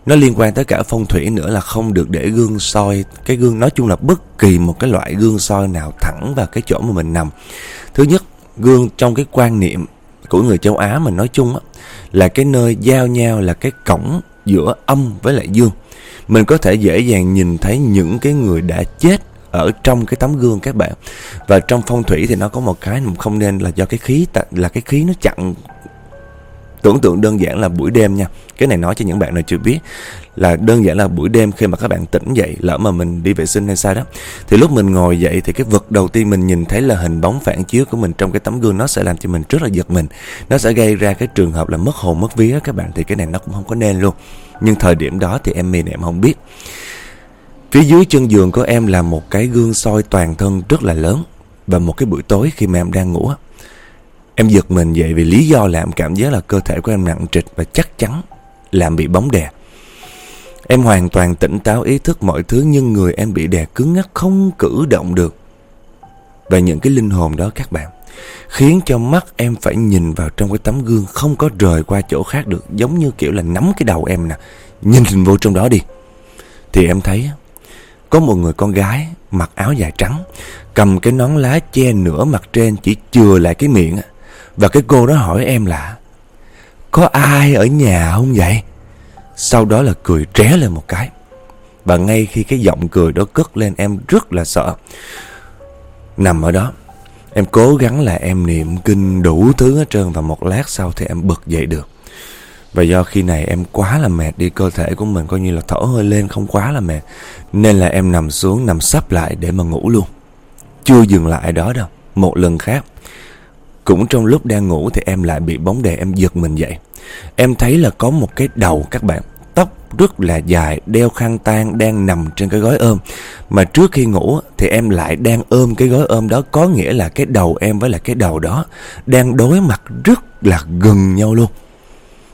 Nó liên quan tới cả phong thủy nữa là không được để gương soi. Cái gương nói chung là bất kỳ một cái loại gương soi nào thẳng vào cái chỗ mà mình nằm. Thứ nhất, gương trong cái quan niệm của người châu Á mình nói chung á, Là cái nơi giao nhau, là cái cổng giữa âm với lại dương. Mình có thể dễ dàng nhìn thấy những cái người đã chết ở trong cái tấm gương các bạn. Và trong phong thủy thì nó có một cái không nên là do cái khí là cái khí nó chặn tưởng tượng đơn giản là buổi đêm nha. Cái này nói cho những bạn nào chưa biết là đơn giản là buổi đêm khi mà các bạn tỉnh dậy, lỡ mà mình đi vệ sinh hay sao đó, thì lúc mình ngồi dậy thì cái vật đầu tiên mình nhìn thấy là hình bóng phản chiếu của mình trong cái tấm gương nó sẽ làm cho mình rất là giật mình. Nó sẽ gây ra cái trường hợp là mất hồn, mất vía các bạn, thì cái này nó cũng không có nên luôn. Nhưng thời điểm đó thì em mình em không biết. Phía dưới chân giường của em là một cái gương soi toàn thân rất là lớn Và một cái buổi tối khi mà em đang ngủ Em giật mình dậy vì lý do là em cảm giác là cơ thể của em nặng trịch và chắc chắn làm bị bóng đè. Em hoàn toàn tỉnh táo ý thức mọi thứ nhưng người em bị đè cứng ngắc không cử động được. Và những cái linh hồn đó các bạn, Khiến cho mắt em phải nhìn vào trong cái tấm gương không có rời qua chỗ khác được, Giống như kiểu là nắm cái đầu em nè, Nhìn vô trong đó đi. Thì em thấy có một người con gái mặc áo dài trắng, Cầm cái nón lá che nửa mặt trên Chỉ chừa lại cái miệng và cái cô đó hỏi em là, Có ai ở nhà không vậy? Sau đó là cười tré lên một cái. Và ngay khi cái giọng cười đó cất lên, Em rất là sợ. Nằm ở đó, Em cố gắng là em niệm kinh đủ thứ hết trơn Và một lát sau thì em bật dậy được. Và do khi này em quá là mệt đi, Cơ thể của mình coi như là thở hơi lên, không quá là mệt. Nên là em nằm xuống, Nằm sắp lại để mà ngủ luôn. Chưa dừng lại đó đâu, Một lần khác. Cũng trong lúc đang ngủ thì em lại bị bóng đè, em giật mình dậy. Em thấy là có một cái đầu các bạn, Tóc rất là dài, Đeo khăn tang đang nằm trên cái gói ôm. Mà trước khi ngủ Thì em lại đang ôm cái gói ôm đó, Có nghĩa là cái đầu em với là cái đầu đó Đang đối mặt rất là gần nhau luôn.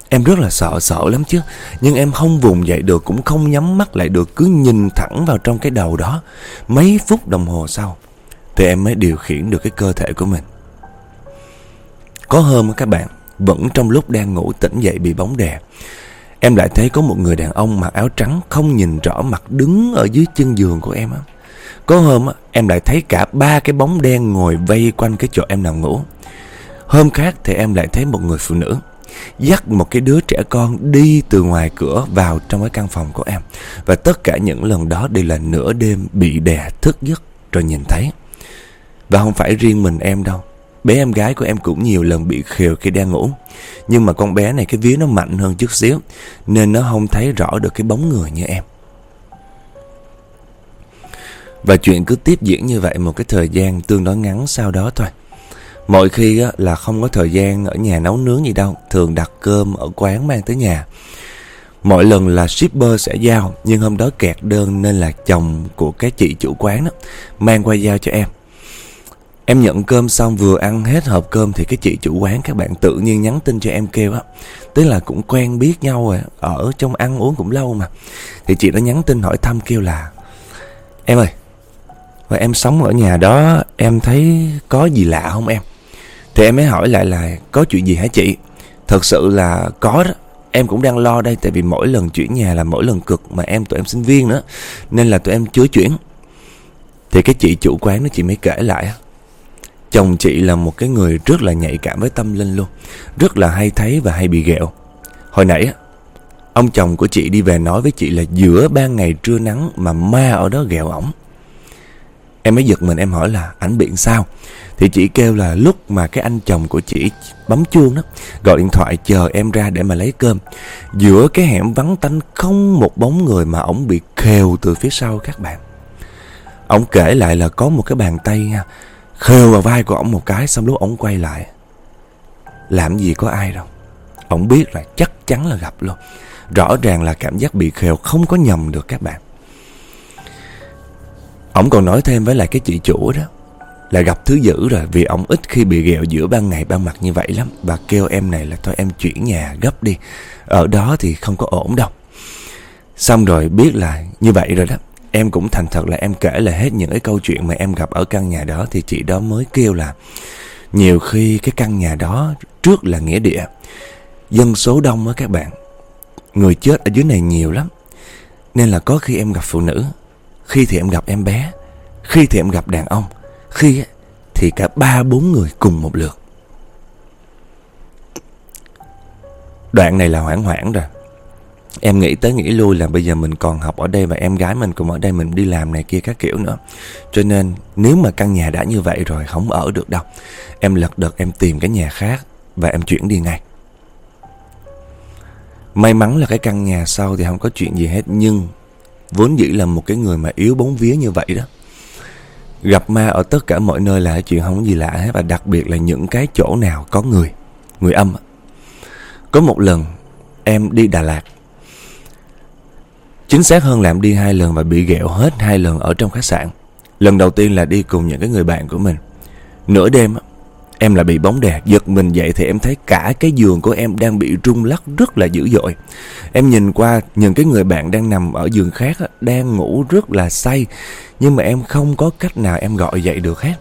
Em rất là sợ sợ lắm chứ. Nhưng em không vùng dậy được, Cũng không nhắm mắt lại được, Cứ nhìn thẳng vào trong cái đầu đó. Mấy phút đồng hồ sau Thì em mới điều khiển được cái cơ thể của mình. Có hôm các bạn, Vẫn trong lúc đang ngủ tỉnh dậy bị bóng đè Em lại thấy có một người đàn ông mặc áo trắng Không nhìn rõ mặt đứng ở dưới chân giường của em á Có hôm em lại thấy cả ba cái bóng đen ngồi vây quanh cái chỗ em nằm ngủ Hôm khác thì em lại thấy một người phụ nữ dắt một cái đứa trẻ con đi từ ngoài cửa vào trong cái căn phòng của em. Và tất cả những lần đó đều là nửa đêm bị đè thức giấc rồi nhìn thấy. Và không phải riêng mình em đâu. Bé em gái của em cũng nhiều lần bị khều khi đang ngủ. Nhưng mà con bé này cái vía nó mạnh hơn chút xíu. Nên nó không thấy rõ được cái bóng người như em. Và chuyện cứ tiếp diễn như vậy một cái thời gian tương đối ngắn sau đó thôi. Mọi khi á, là không có thời gian ở nhà nấu nướng gì đâu Thường đặt cơm ở quán mang tới nhà Mỗi lần là shipper sẽ giao Nhưng hôm đó kẹt đơn nên là chồng của cái chị chủ quán đó Mang qua giao cho em Em nhận cơm xong vừa ăn hết hộp cơm Thì cái chị chủ quán, các bạn tự nhiên nhắn tin cho em kêu á. Tức là cũng quen biết nhau rồi, Ở trong ăn uống cũng lâu mà. Thì chị đã nhắn tin hỏi thăm kêu là, Em ơi Và em sống ở nhà đó, Em thấy có gì lạ không em? Thì em mới hỏi lại là, có chuyện gì hả chị? Thật sự là có đó. Em cũng đang lo đây, Tại vì mỗi lần chuyển nhà là mỗi lần cực Mà em tụi em sinh viên nữa, Nên là tụi em chưa chuyển. Thì cái chị chủ quán nó chị mới kể lại Chồng chị là một cái người rất là nhạy cảm với tâm linh luôn. Rất là hay thấy và hay bị ghẹo. Hồi nãy Ông chồng của chị đi về nói với chị là giữa ban ngày trưa nắng mà ma ở đó ghẹo ổng. Em mới giật mình, em hỏi là ảnh biện sao? Thì chị kêu là lúc mà cái anh chồng của chị bấm chuông đó, Gọi điện thoại chờ em ra để mà lấy cơm. Giữa cái hẻm vắng tanh không một bóng người mà ổng bị khều từ phía sau các bạn. Ổng kể lại là có một cái bàn tay nha khêu vào vai của ổng một cái xong lúc ổng quay lại. Làm gì có ai đâu. Ổng biết là chắc chắn là gặp luôn. Rõ ràng là cảm giác bị khều không có nhầm được các bạn. Ông còn nói thêm với lại cái chị chủ đó, Là gặp thứ dữ rồi, Vì ông ít khi bị ghẹo giữa ban ngày ban mặt như vậy lắm. Và kêu em này là thôi em chuyển nhà gấp đi. Ở đó thì không có ổn đâu. Xong rồi biết là như vậy rồi đó. Em cũng thành thật là em kể lại hết những cái câu chuyện mà em gặp ở căn nhà đó Thì chị đó mới kêu là, Nhiều khi cái căn nhà đó trước là nghĩa địa, Dân số đông á các bạn, Người chết ở dưới này nhiều lắm. Nên là có khi em gặp phụ nữ, Khi thì em gặp em bé, Khi thì em gặp đàn ông, Khi thì cả ba bốn người cùng một lượt. Đoạn này là hoảng hoảng rồi. Em nghĩ tới nghĩ lui là bây giờ mình còn học ở đây Và em gái mình cũng ở đây mình đi làm này kia các kiểu nữa. Cho nên nếu mà căn nhà đã như vậy rồi Không ở được đâu. Em lật đật em tìm cái nhà khác Và em chuyển đi ngay. May mắn là cái căn nhà sau thì không có chuyện gì hết, Nhưng Vốn dĩ là một cái người mà yếu bóng vía như vậy đó. Gặp ma ở tất cả mọi nơi là chuyện không gì lạ hết, Và đặc biệt là những cái chỗ nào có người Người âm. Có một lần em đi Đà Lạt Chính xác hơn là em đi hai lần và bị ghẹo hết hai lần ở trong khách sạn. Lần đầu tiên là đi cùng những cái người bạn của mình. Nửa đêm Em là bị bóng đè, Giật mình dậy thì em thấy cả cái giường của em đang bị rung lắc rất là dữ dội. Em nhìn qua những cái người bạn đang nằm ở giường khác Đang ngủ rất là say, Nhưng mà em không có cách nào em gọi dậy được hết.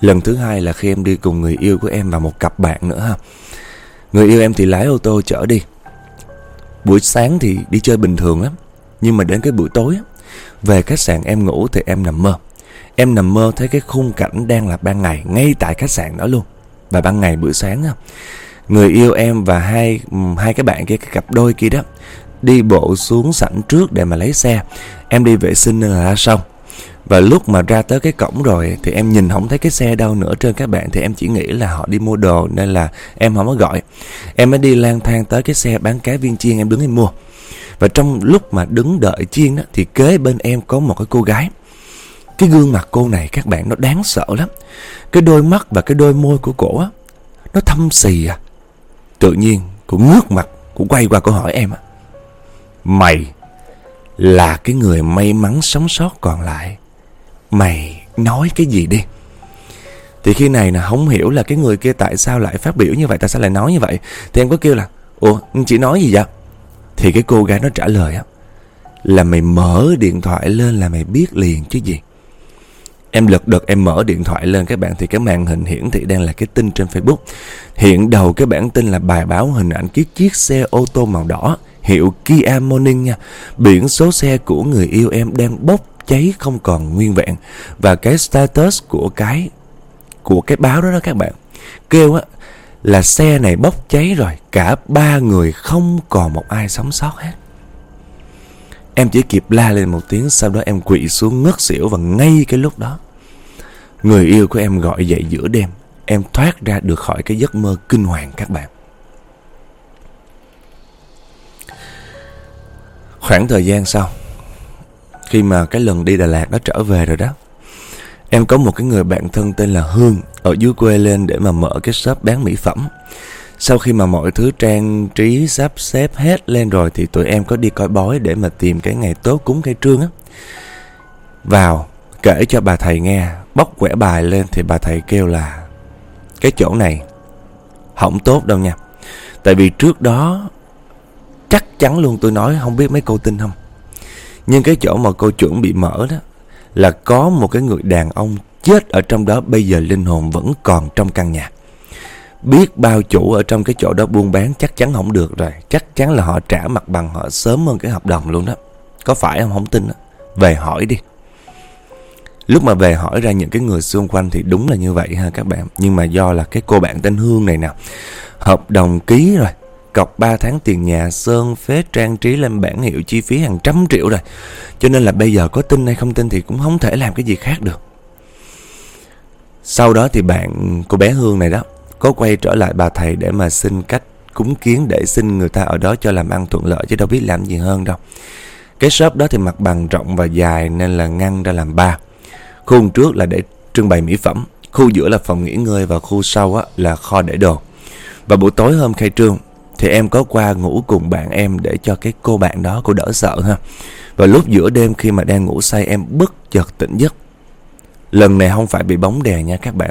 Lần thứ hai là khi em đi cùng người yêu của em và một cặp bạn nữa ha. Người yêu em thì lái ô tô chở đi. Buổi sáng thì đi chơi bình thường lắm, Nhưng mà đến cái buổi tối Về khách sạn em ngủ thì em nằm mơ. Em nằm mơ thấy cái khung cảnh đang là ban ngày Ngay tại khách sạn đó luôn. Và ban ngày buổi sáng á, Người yêu em và hai hai cái bạn kia, Cái cặp đôi kia đó, Đi bộ xuống sảnh trước để mà lấy xe. Em đi vệ sinh nên là ra xong. Và lúc mà ra tới cái cổng rồi Thì em nhìn không thấy cái xe đâu nữa trên các bạn. Thì em chỉ nghĩ là họ đi mua đồ Nên là em không có gọi. Em mới đi lang thang tới cái xe bán cá viên chiên Em đứng em mua. Và trong lúc mà đứng đợi chiên đó Thì kế bên em có một cái cô gái. Cái gương mặt cô này các bạn, nó đáng sợ lắm. Cái đôi mắt và cái đôi môi của cổ á, Nó thâm xì à. Tự nhiên, cô ngước mặt, Cô quay qua cô hỏi em á. Mày Là cái người may mắn sống sót còn lại. Mày nói cái gì đi? Thì khi này là không hiểu là cái người kia tại sao lại phát biểu như vậy, Tại sao lại nói như vậy. Thì em có kêu là, Ủa, chị nói gì vậy? Thì cái cô gái nó trả lời á, Là mày mở điện thoại lên là mày biết liền chứ gì. Em lật đật em mở điện thoại lên các bạn Thì cái màn hình hiển thị đang là cái tin trên Facebook. Hiện đầu cái bản tin là bài báo hình ảnh cái chiếc xe ô tô màu đỏ, Hiệu Kia Morning nha. Biển số xe của người yêu em đang bốc cháy không còn nguyên vẹn. Và cái status của cái Của cái báo đó đó các bạn, Kêu á là xe này bốc cháy rồi, Cả ba người không còn một ai sống sót hết. Em chỉ kịp la lên một tiếng, Sau đó em quỵ xuống ngất xỉu Và ngay cái lúc đó, Người yêu của em gọi dậy giữa đêm. Em thoát ra được khỏi cái giấc mơ kinh hoàng các bạn. Khoảng thời gian sau khi mà cái lần đi Đà Lạt đó trở về rồi đó, Em có một cái người bạn thân tên là Hương Ở dưới quê lên để mà mở cái shop bán mỹ phẩm. Sau khi mà mọi thứ trang trí, sắp xếp hết lên rồi Thì tụi em có đi coi bói để mà tìm cái ngày tốt cúng cây trương á. Vào, kể cho bà thầy nghe, Bóc quẻ bài lên thì bà thầy kêu là, Cái chỗ này Không tốt đâu nha. Tại vì trước đó Chắc chắn luôn tôi nói không biết mấy cô tin không. Nhưng cái chỗ mà cô chuẩn bị mở đó Là có một cái người đàn ông chết ở trong đó, Bây giờ linh hồn vẫn còn trong căn nhà. Biết bao chủ ở trong cái chỗ đó buôn bán, chắc chắn không được rồi. Chắc chắn là họ trả mặt bằng, họ sớm hơn cái hợp đồng luôn đó. Có phải không? Không tin đó. Về hỏi đi. Lúc mà về hỏi ra những cái người xung quanh thì đúng là như vậy ha các bạn. Nhưng mà do là cái cô bạn tên Hương này nè, Hợp đồng ký rồi. Cọc 3 tháng tiền nhà sơn phết trang trí lên bản hiệu chi phí hàng trăm triệu rồi Cho nên là bây giờ có tin hay không tin thì cũng không thể làm cái gì khác được Sau đó thì bạn cô bé Hương này đó có quay trở lại bà thầy để mà xin cách cúng kiến để xin người ta ở đó cho làm ăn thuận lợi chứ đâu biết làm gì hơn đâu. Cái shop đó thì mặt bằng rộng và dài nên là ngăn ra làm ba. Khu trước là để trưng bày mỹ phẩm, khu giữa là phòng nghỉ ngơi và khu sau á, là kho để đồ. Và buổi tối hôm khai trương thì em có qua ngủ cùng bạn em để cho cái cô bạn đó cô đỡ sợ ha. Và lúc giữa đêm khi mà đang ngủ say, em bất chợt tỉnh giấc. Lần này không phải bị bóng đè nha các bạn.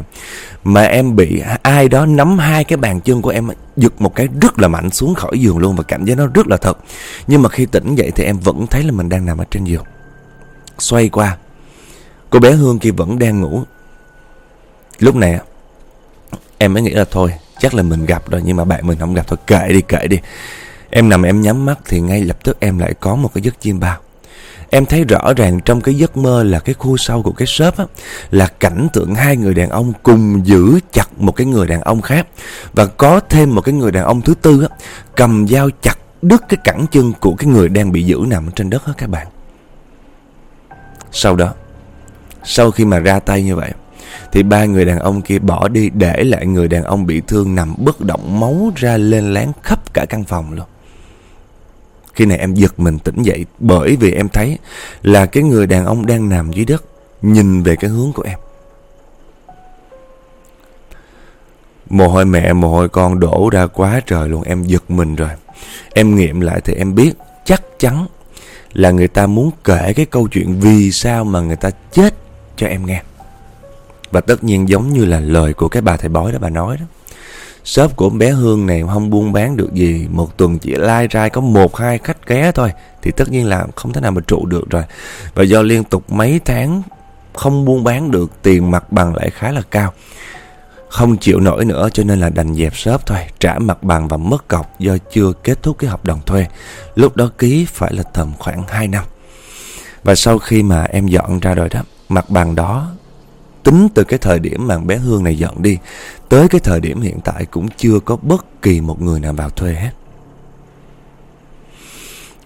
Mà em bị ai đó nắm hai cái bàn chân của em Giật một cái rất là mạnh xuống khỏi giường luôn Và cảm giác nó rất là thật. Nhưng mà khi tỉnh dậy thì em vẫn thấy là mình đang nằm ở trên giường. Xoay qua, Cô bé Hương kia vẫn đang ngủ. Lúc này Em mới nghĩ là thôi Chắc là mình gặp rồi Nhưng mà bạn mình không gặp thôi kệ đi kệ đi Em nằm em nhắm mắt Thì ngay lập tức em lại có một cái giấc chiêm bao Em thấy rõ ràng trong cái giấc mơ là cái khu sau của cái shop á, là cảnh tượng hai người đàn ông cùng giữ chặt một cái người đàn ông khác. Và có thêm một cái người đàn ông thứ tư á, cầm dao chặt đứt cái cẳng chân của cái người đang bị giữ nằm trên đất á các bạn. Sau đó, sau khi mà ra tay như vậy, thì ba người đàn ông kia bỏ đi để lại người đàn ông bị thương nằm bất động máu ra lên láng khắp cả căn phòng luôn. Khi này em giật mình tỉnh dậy bởi vì em thấy là cái người đàn ông đang nằm dưới đất nhìn về cái hướng của em. Mồ hôi mẹ, mồ hôi con đổ ra quá trời luôn, em giật mình rồi. Em nghiệm lại thì em biết chắc chắn là người ta muốn kể cái câu chuyện vì sao mà người ta chết cho em nghe. Và tất nhiên giống như là lời của cái bà thầy bói đó bà nói đó. Shop của bé Hương này không buôn bán được gì, Một tuần chỉ lai rai có một, hai khách ghé thôi, Thì tất nhiên là không thể nào mà trụ được rồi. Và do liên tục mấy tháng không buôn bán được, Tiền mặt bằng lại khá là cao. Không chịu nổi nữa, cho nên là đành dẹp shop thôi, Trả mặt bằng và mất cọc do chưa kết thúc cái hợp đồng thuê. Lúc đó ký phải là tầm khoảng 2 năm. Và sau khi mà em dọn ra rồi đó, Mặt bằng đó tính từ cái thời điểm mà bé Hương này dọn đi, tới cái thời điểm hiện tại cũng chưa có bất kỳ một người nào vào thuê hết.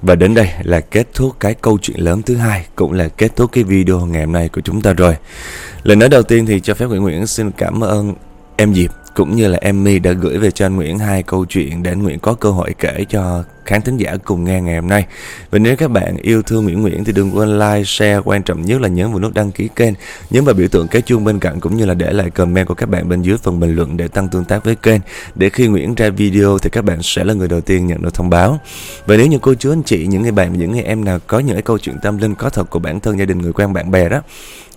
Và đến đây là kết thúc cái câu chuyện lớn thứ hai, Cũng là kết thúc cái video ngày hôm nay của chúng ta rồi Lời nói đầu tiên thì cho phép Nguyễn Nguyễn xin cảm ơn em Diệp, cũng như là Emmy đã gửi về cho anh Nguyễn hai câu chuyện để anh Nguyễn có cơ hội kể cho khán thính giả cùng nghe ngày hôm nay. Và nếu các bạn yêu thương Nguyễn Nguyễn thì đừng quên like, share, quan trọng nhất là nhấn vào nút đăng ký kênh, nhấn vào biểu tượng cái chuông bên cạnh cũng như là để lại comment của các bạn bên dưới phần bình luận để tăng tương tác với kênh. Để khi Nguyễn ra video thì các bạn sẽ là người đầu tiên nhận được thông báo. Và nếu như cô chú anh chị, những người bạn và những người em nào có những cái câu chuyện tâm linh có thật của bản thân gia đình người quen bạn bè đó,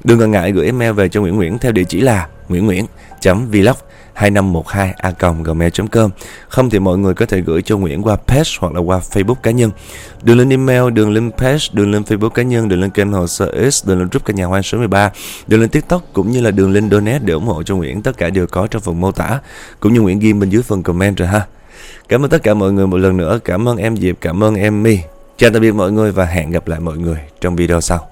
đừng ngần ngại gửi email về cho Nguyễn Nguyễn theo địa chỉ là nguyễn nguyễn vlog 2512a.gmail.com Không thì mọi người có thể gửi cho Nguyễn qua page hoặc là qua Facebook cá nhân. Đường link email, đường link page, đường link Facebook cá nhân, đường link kênh hồ sơ X, đường link group cả nhà hoang số 13, đường link TikTok cũng như là đường link donate để ủng hộ cho Nguyễn. Tất cả đều có trong phần mô tả, cũng như Nguyễn ghi bên dưới phần comment rồi ha. Cảm ơn tất cả mọi người một lần nữa. Cảm ơn em Diệp, cảm ơn em My. Chào tạm biệt mọi người và hẹn gặp lại mọi người trong video sau.